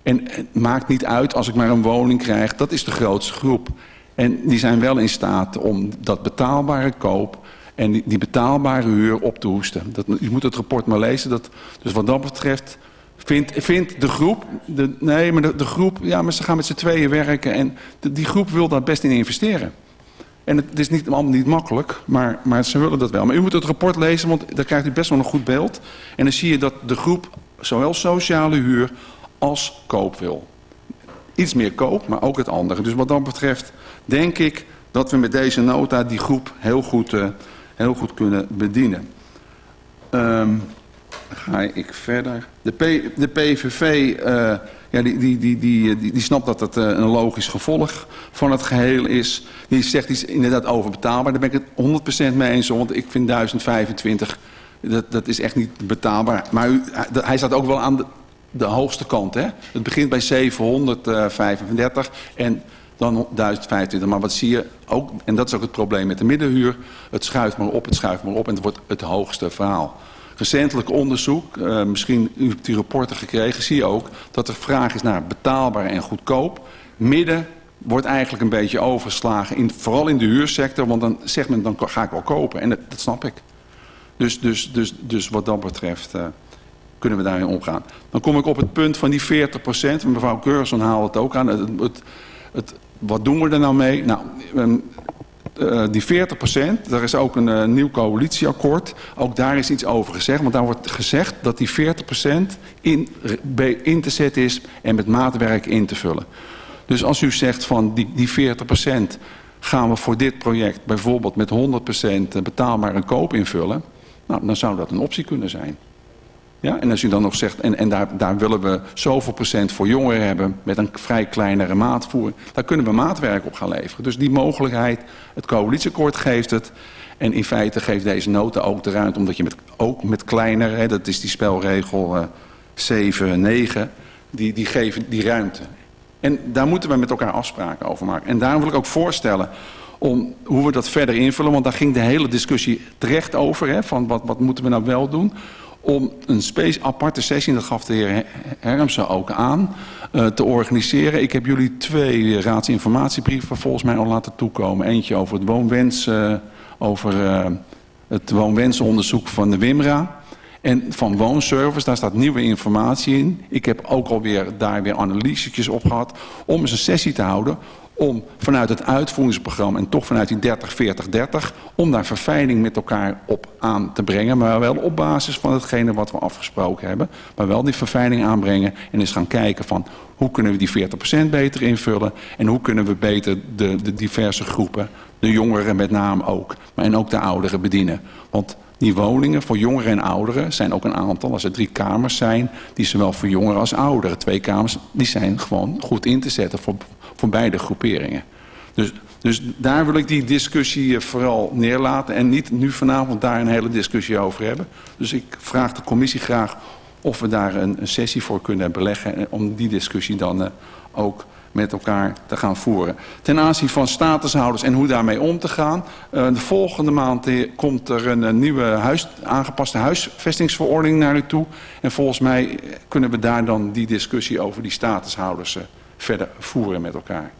en het maakt niet uit als ik maar een woning krijg, dat is de grootste groep. En die zijn wel in staat om dat betaalbare koop en die, die betaalbare huur op te hoesten. Dat, u moet het rapport maar lezen. Dat, dus wat dat betreft Vindt, vindt de groep, de, nee, maar de, de, groep, ja, maar ze gaan met z'n tweeën werken en die groep wil daar best in investeren. En het, is niet, allemaal niet makkelijk, maar, maar ze willen dat wel. Maar u moet het rapport lezen, want daar krijgt u best wel een goed beeld. En dan zie je dat de groep zowel sociale huur als koop wil. Iets meer koop, maar ook het andere. Dus wat dat betreft denk ik dat we met deze nota die groep heel goed, uh, heel goed kunnen bedienen. Um, ga ik verder. De, de PVV uh, ja, die, die, die, die, die, die snapt dat het uh, een logisch gevolg van het geheel is. Die zegt iets inderdaad overbetaalbaar. Daar ben ik het 100% mee eens. Want ik vind 1025, dat, dat is echt niet betaalbaar. Maar hij staat ook wel aan de, de hoogste kant. Hè? Het begint bij 735 en dan 1025. Maar wat zie je ook, en dat is ook het probleem met de middenhuur. Het schuift maar op, het schuift maar op en het wordt het hoogste verhaal recentelijk onderzoek, uh, misschien u hebt die rapporten gekregen, zie je ook dat er vraag is naar betaalbaar en goedkoop. Midden wordt eigenlijk een beetje overgeslagen, in, vooral in de huursector, want dan zegt men dan ga ik wel kopen en dat, dat snap ik. Dus, dus, dus, dus wat dat betreft uh, kunnen we daarin omgaan. Dan kom ik op het punt van die 40 procent, mevrouw Keurson haalde het ook aan. Het, het, wat doen we er nou mee? Nou, um, uh, die 40 procent, daar is ook een uh, nieuw coalitieakkoord. Ook daar is iets over gezegd. Want daar wordt gezegd dat die 40 procent in, in te zetten is en met maatwerk in te vullen. Dus als u zegt van die, die 40 procent gaan we voor dit project bijvoorbeeld met 100 procent betaalbaar een koop invullen. Nou, dan zou dat een optie kunnen zijn. Ja, en als u dan nog zegt, en, en daar, daar willen we zoveel procent voor jongeren hebben met een vrij kleinere maatvoering, daar kunnen we maatwerk op gaan leveren. Dus die mogelijkheid, het coalitieakkoord geeft het. En in feite geeft deze nota ook de ruimte, omdat je met, ook met kleinere, hè, dat is die spelregel uh, 7, 9, die, die geven die ruimte. En daar moeten we met elkaar afspraken over maken. En daarom wil ik ook voorstellen om hoe we dat verder invullen, want daar ging de hele discussie terecht over, hè, van wat, wat moeten we nou wel doen om een space, aparte sessie, dat gaf de heer Hermsen ook aan, uh, te organiseren. Ik heb jullie twee raadsinformatiebrieven volgens mij al laten toekomen. Eentje over het woonwens, uh, over uh, het woonwensonderzoek van de WIMRA. En van woonservice, daar staat nieuwe informatie in. Ik heb ook alweer daar weer analysetjes op gehad. Om eens een sessie te houden om vanuit het uitvoeringsprogramma en toch vanuit die 30, 40, 30... om daar verfijning met elkaar op aan te brengen. Maar wel op basis van hetgene wat we afgesproken hebben. Maar wel die verfijning aanbrengen en eens gaan kijken van... hoe kunnen we die 40% beter invullen... en hoe kunnen we beter de, de diverse groepen, de jongeren met name ook... maar en ook de ouderen bedienen. Want die woningen voor jongeren en ouderen zijn ook een aantal. Als er drie kamers zijn, die zowel voor jongeren als ouderen. Twee kamers, die zijn gewoon goed in te zetten voor, voor beide groeperingen. Dus, dus daar wil ik die discussie eh, vooral neerlaten. En niet nu vanavond daar een hele discussie over hebben. Dus ik vraag de commissie graag of we daar een, sessie voor kunnen beleggen. Om die discussie dan uh, ook met elkaar te gaan voeren. Ten aanzien van statushouders en hoe daarmee om te gaan. De volgende maand komt er een, nieuwe huis, aangepaste huisvestingsverordening naar u toe. En volgens mij kunnen we daar dan die discussie over die statushouders verder voeren met elkaar.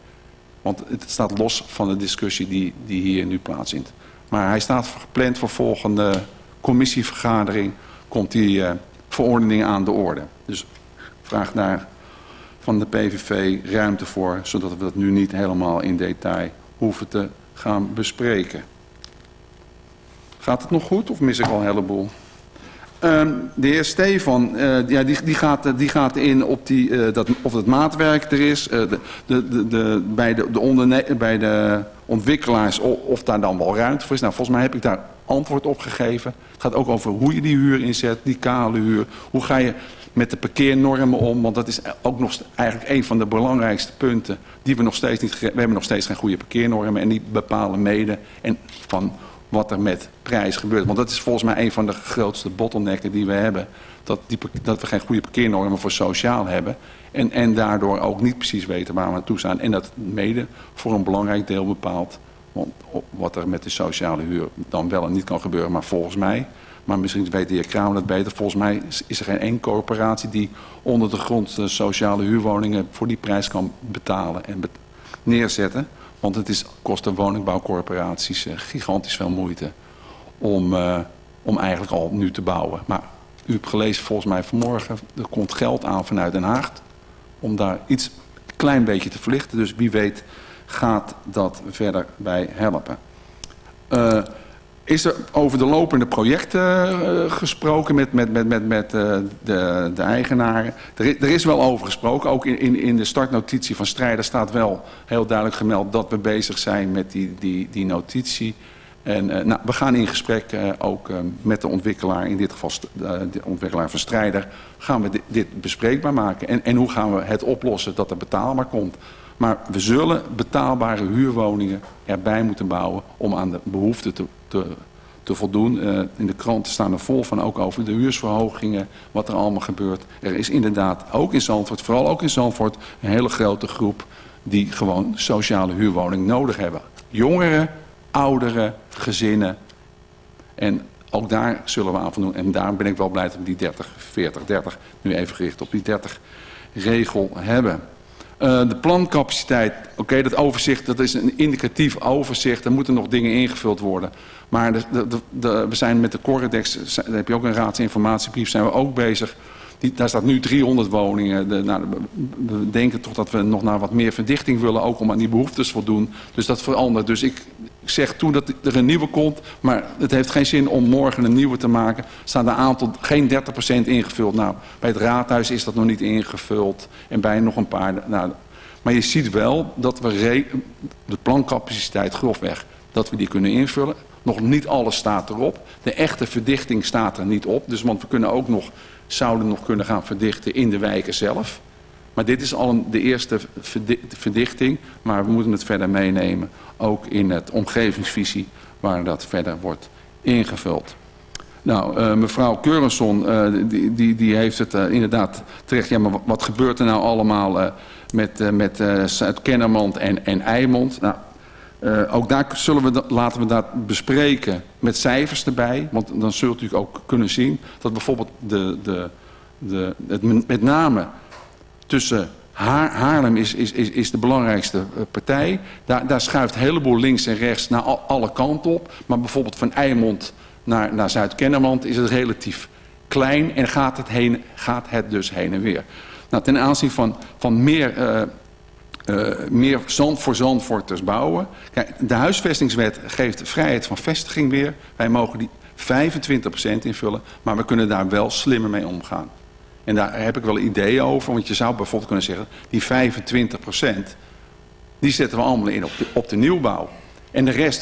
Want het staat los van de discussie die, die hier nu plaatsvindt. Maar hij staat gepland voor volgende commissievergadering. Komt die uh, verordening aan de orde. Dus vraag daar van de PVV ruimte voor, zodat we dat nu niet helemaal in detail hoeven te gaan bespreken. Gaat het nog goed of mis ik al een heleboel? Um, de heer Stefan, uh, ja, die, die, gaat, die gaat in op die, uh, dat, of het maatwerk er is. Uh, de, de, de, de, bij, de, de bij de ontwikkelaars of, of, daar dan wel ruimte voor is. Nou, volgens mij heb ik daar antwoord op gegeven. Het gaat ook over hoe je die huur inzet, die kale huur. Hoe ga je met de parkeernormen om. Want dat is ook nog eigenlijk een van de belangrijkste punten die we nog steeds niet... We hebben nog steeds geen goede parkeernormen en die bepalen mede en van wat er met prijs gebeurt. Want dat is volgens mij een van de grootste bottlenecken die we hebben. Dat, die, dat we geen goede parkeernormen voor sociaal hebben. En, en daardoor ook niet precies weten waar we naartoe staan. En dat mede voor een belangrijk deel bepaalt wat er met de sociale huur dan wel en niet kan gebeuren. Maar volgens mij maar misschien weet de heer Kramer het beter. Volgens mij is er geen één corporatie die onder de grond sociale huurwoningen voor die prijs kan betalen en neerzetten. Want het kost de woningbouwcorporaties uh, gigantisch veel moeite om, uh, om eigenlijk al nu te bouwen. Maar u hebt gelezen volgens mij vanmorgen, er komt geld aan vanuit Den Haag om daar iets klein beetje te verlichten. Dus wie weet gaat dat verder bij helpen. Uh, is er over de lopende projecten uh, gesproken met, met, met, met, met uh, de, de eigenaren? Er is, er is wel over gesproken. Ook in, in, in de startnotitie van Strijder staat wel heel duidelijk gemeld dat we bezig zijn met die, die, die notitie. En uh, nou, we gaan in gesprek ook met de ontwikkelaar, in dit geval de ontwikkelaar van Strijder, gaan we dit, dit bespreekbaar maken. En, en hoe gaan we het oplossen dat er betaalbaar komt. Maar we zullen betaalbare huurwoningen erbij moeten bouwen om aan de behoeften te te, te voldoen. Uh, in de kranten staan er vol van ook over de huursverhogingen, wat er allemaal gebeurt. Er is inderdaad ook in Zandvoort, vooral ook in Zandvoort, een hele grote groep die gewoon sociale huurwoning nodig hebben. Jongeren, ouderen, gezinnen. En ook daar zullen we aan van doen. En daarom ben ik wel blij dat we die 30, 40, 30, nu even gericht op die 30 regel hebben. Uh, de plancapaciteit, oké, dat overzicht, dat is een indicatief overzicht. Er moeten nog dingen ingevuld worden. Maar de, de, we zijn met de Corredex, daar heb je ook een raadsinformatiebrief, zijn we ook bezig. Daar staat nu 300 woningen. De, nou, we denken toch dat we nog naar wat meer verdichting willen, ook om aan die behoeftes te voldoen. Dus dat verandert. Dus ik, ik zeg toe dat er een nieuwe komt, maar het heeft geen zin om morgen een nieuwe te maken. Staan een aantal, geen 30% ingevuld. Nou, bij het raadhuis is dat nog niet ingevuld en bij nog een paar. Nou, maar je ziet wel dat we de plancapaciteit grofweg, dat we die kunnen invullen. Nog niet alles staat erop. De echte verdichting staat er niet op. Dus want we kunnen ook nog, zouden nog kunnen gaan verdichten in de wijken zelf. Maar dit is al een, de eerste verdichting. Maar we moeten het verder meenemen. Ook in het omgevingsvisie waar dat verder wordt ingevuld. Nou, uh, mevrouw Keurenson, uh, die, die, die heeft het uh, inderdaad terecht. Ja, maar wat gebeurt er nou allemaal met, met Zuid-Kennemerland en, en Eimond? Nou, uh, ook daar zullen we, laten we dat bespreken met cijfers erbij. Want dan zult u ook kunnen zien dat bijvoorbeeld de, de, de, het met name tussen Haar, Haarlem is, is, is, is de belangrijkste eh, partij. Daar, daar schuift een heleboel links en rechts naar al, alle kanten op. Maar bijvoorbeeld van Eimond naar, naar Zuid-Kennemerland is het relatief klein en gaat het, heen, gaat het dus heen en weer. Nou, ten aanzien van, van meer, eh, eh, meer zand voor zandvoorters bouwen. Kijk, de huisvestingswet geeft vrijheid van vestiging weer. Wij mogen die 25% invullen, maar we kunnen daar wel slimmer mee omgaan. En daar heb ik wel ideeën over, want je zou bijvoorbeeld kunnen zeggen... die 25%, die zetten we allemaal in op op de nieuwbouw. En de rest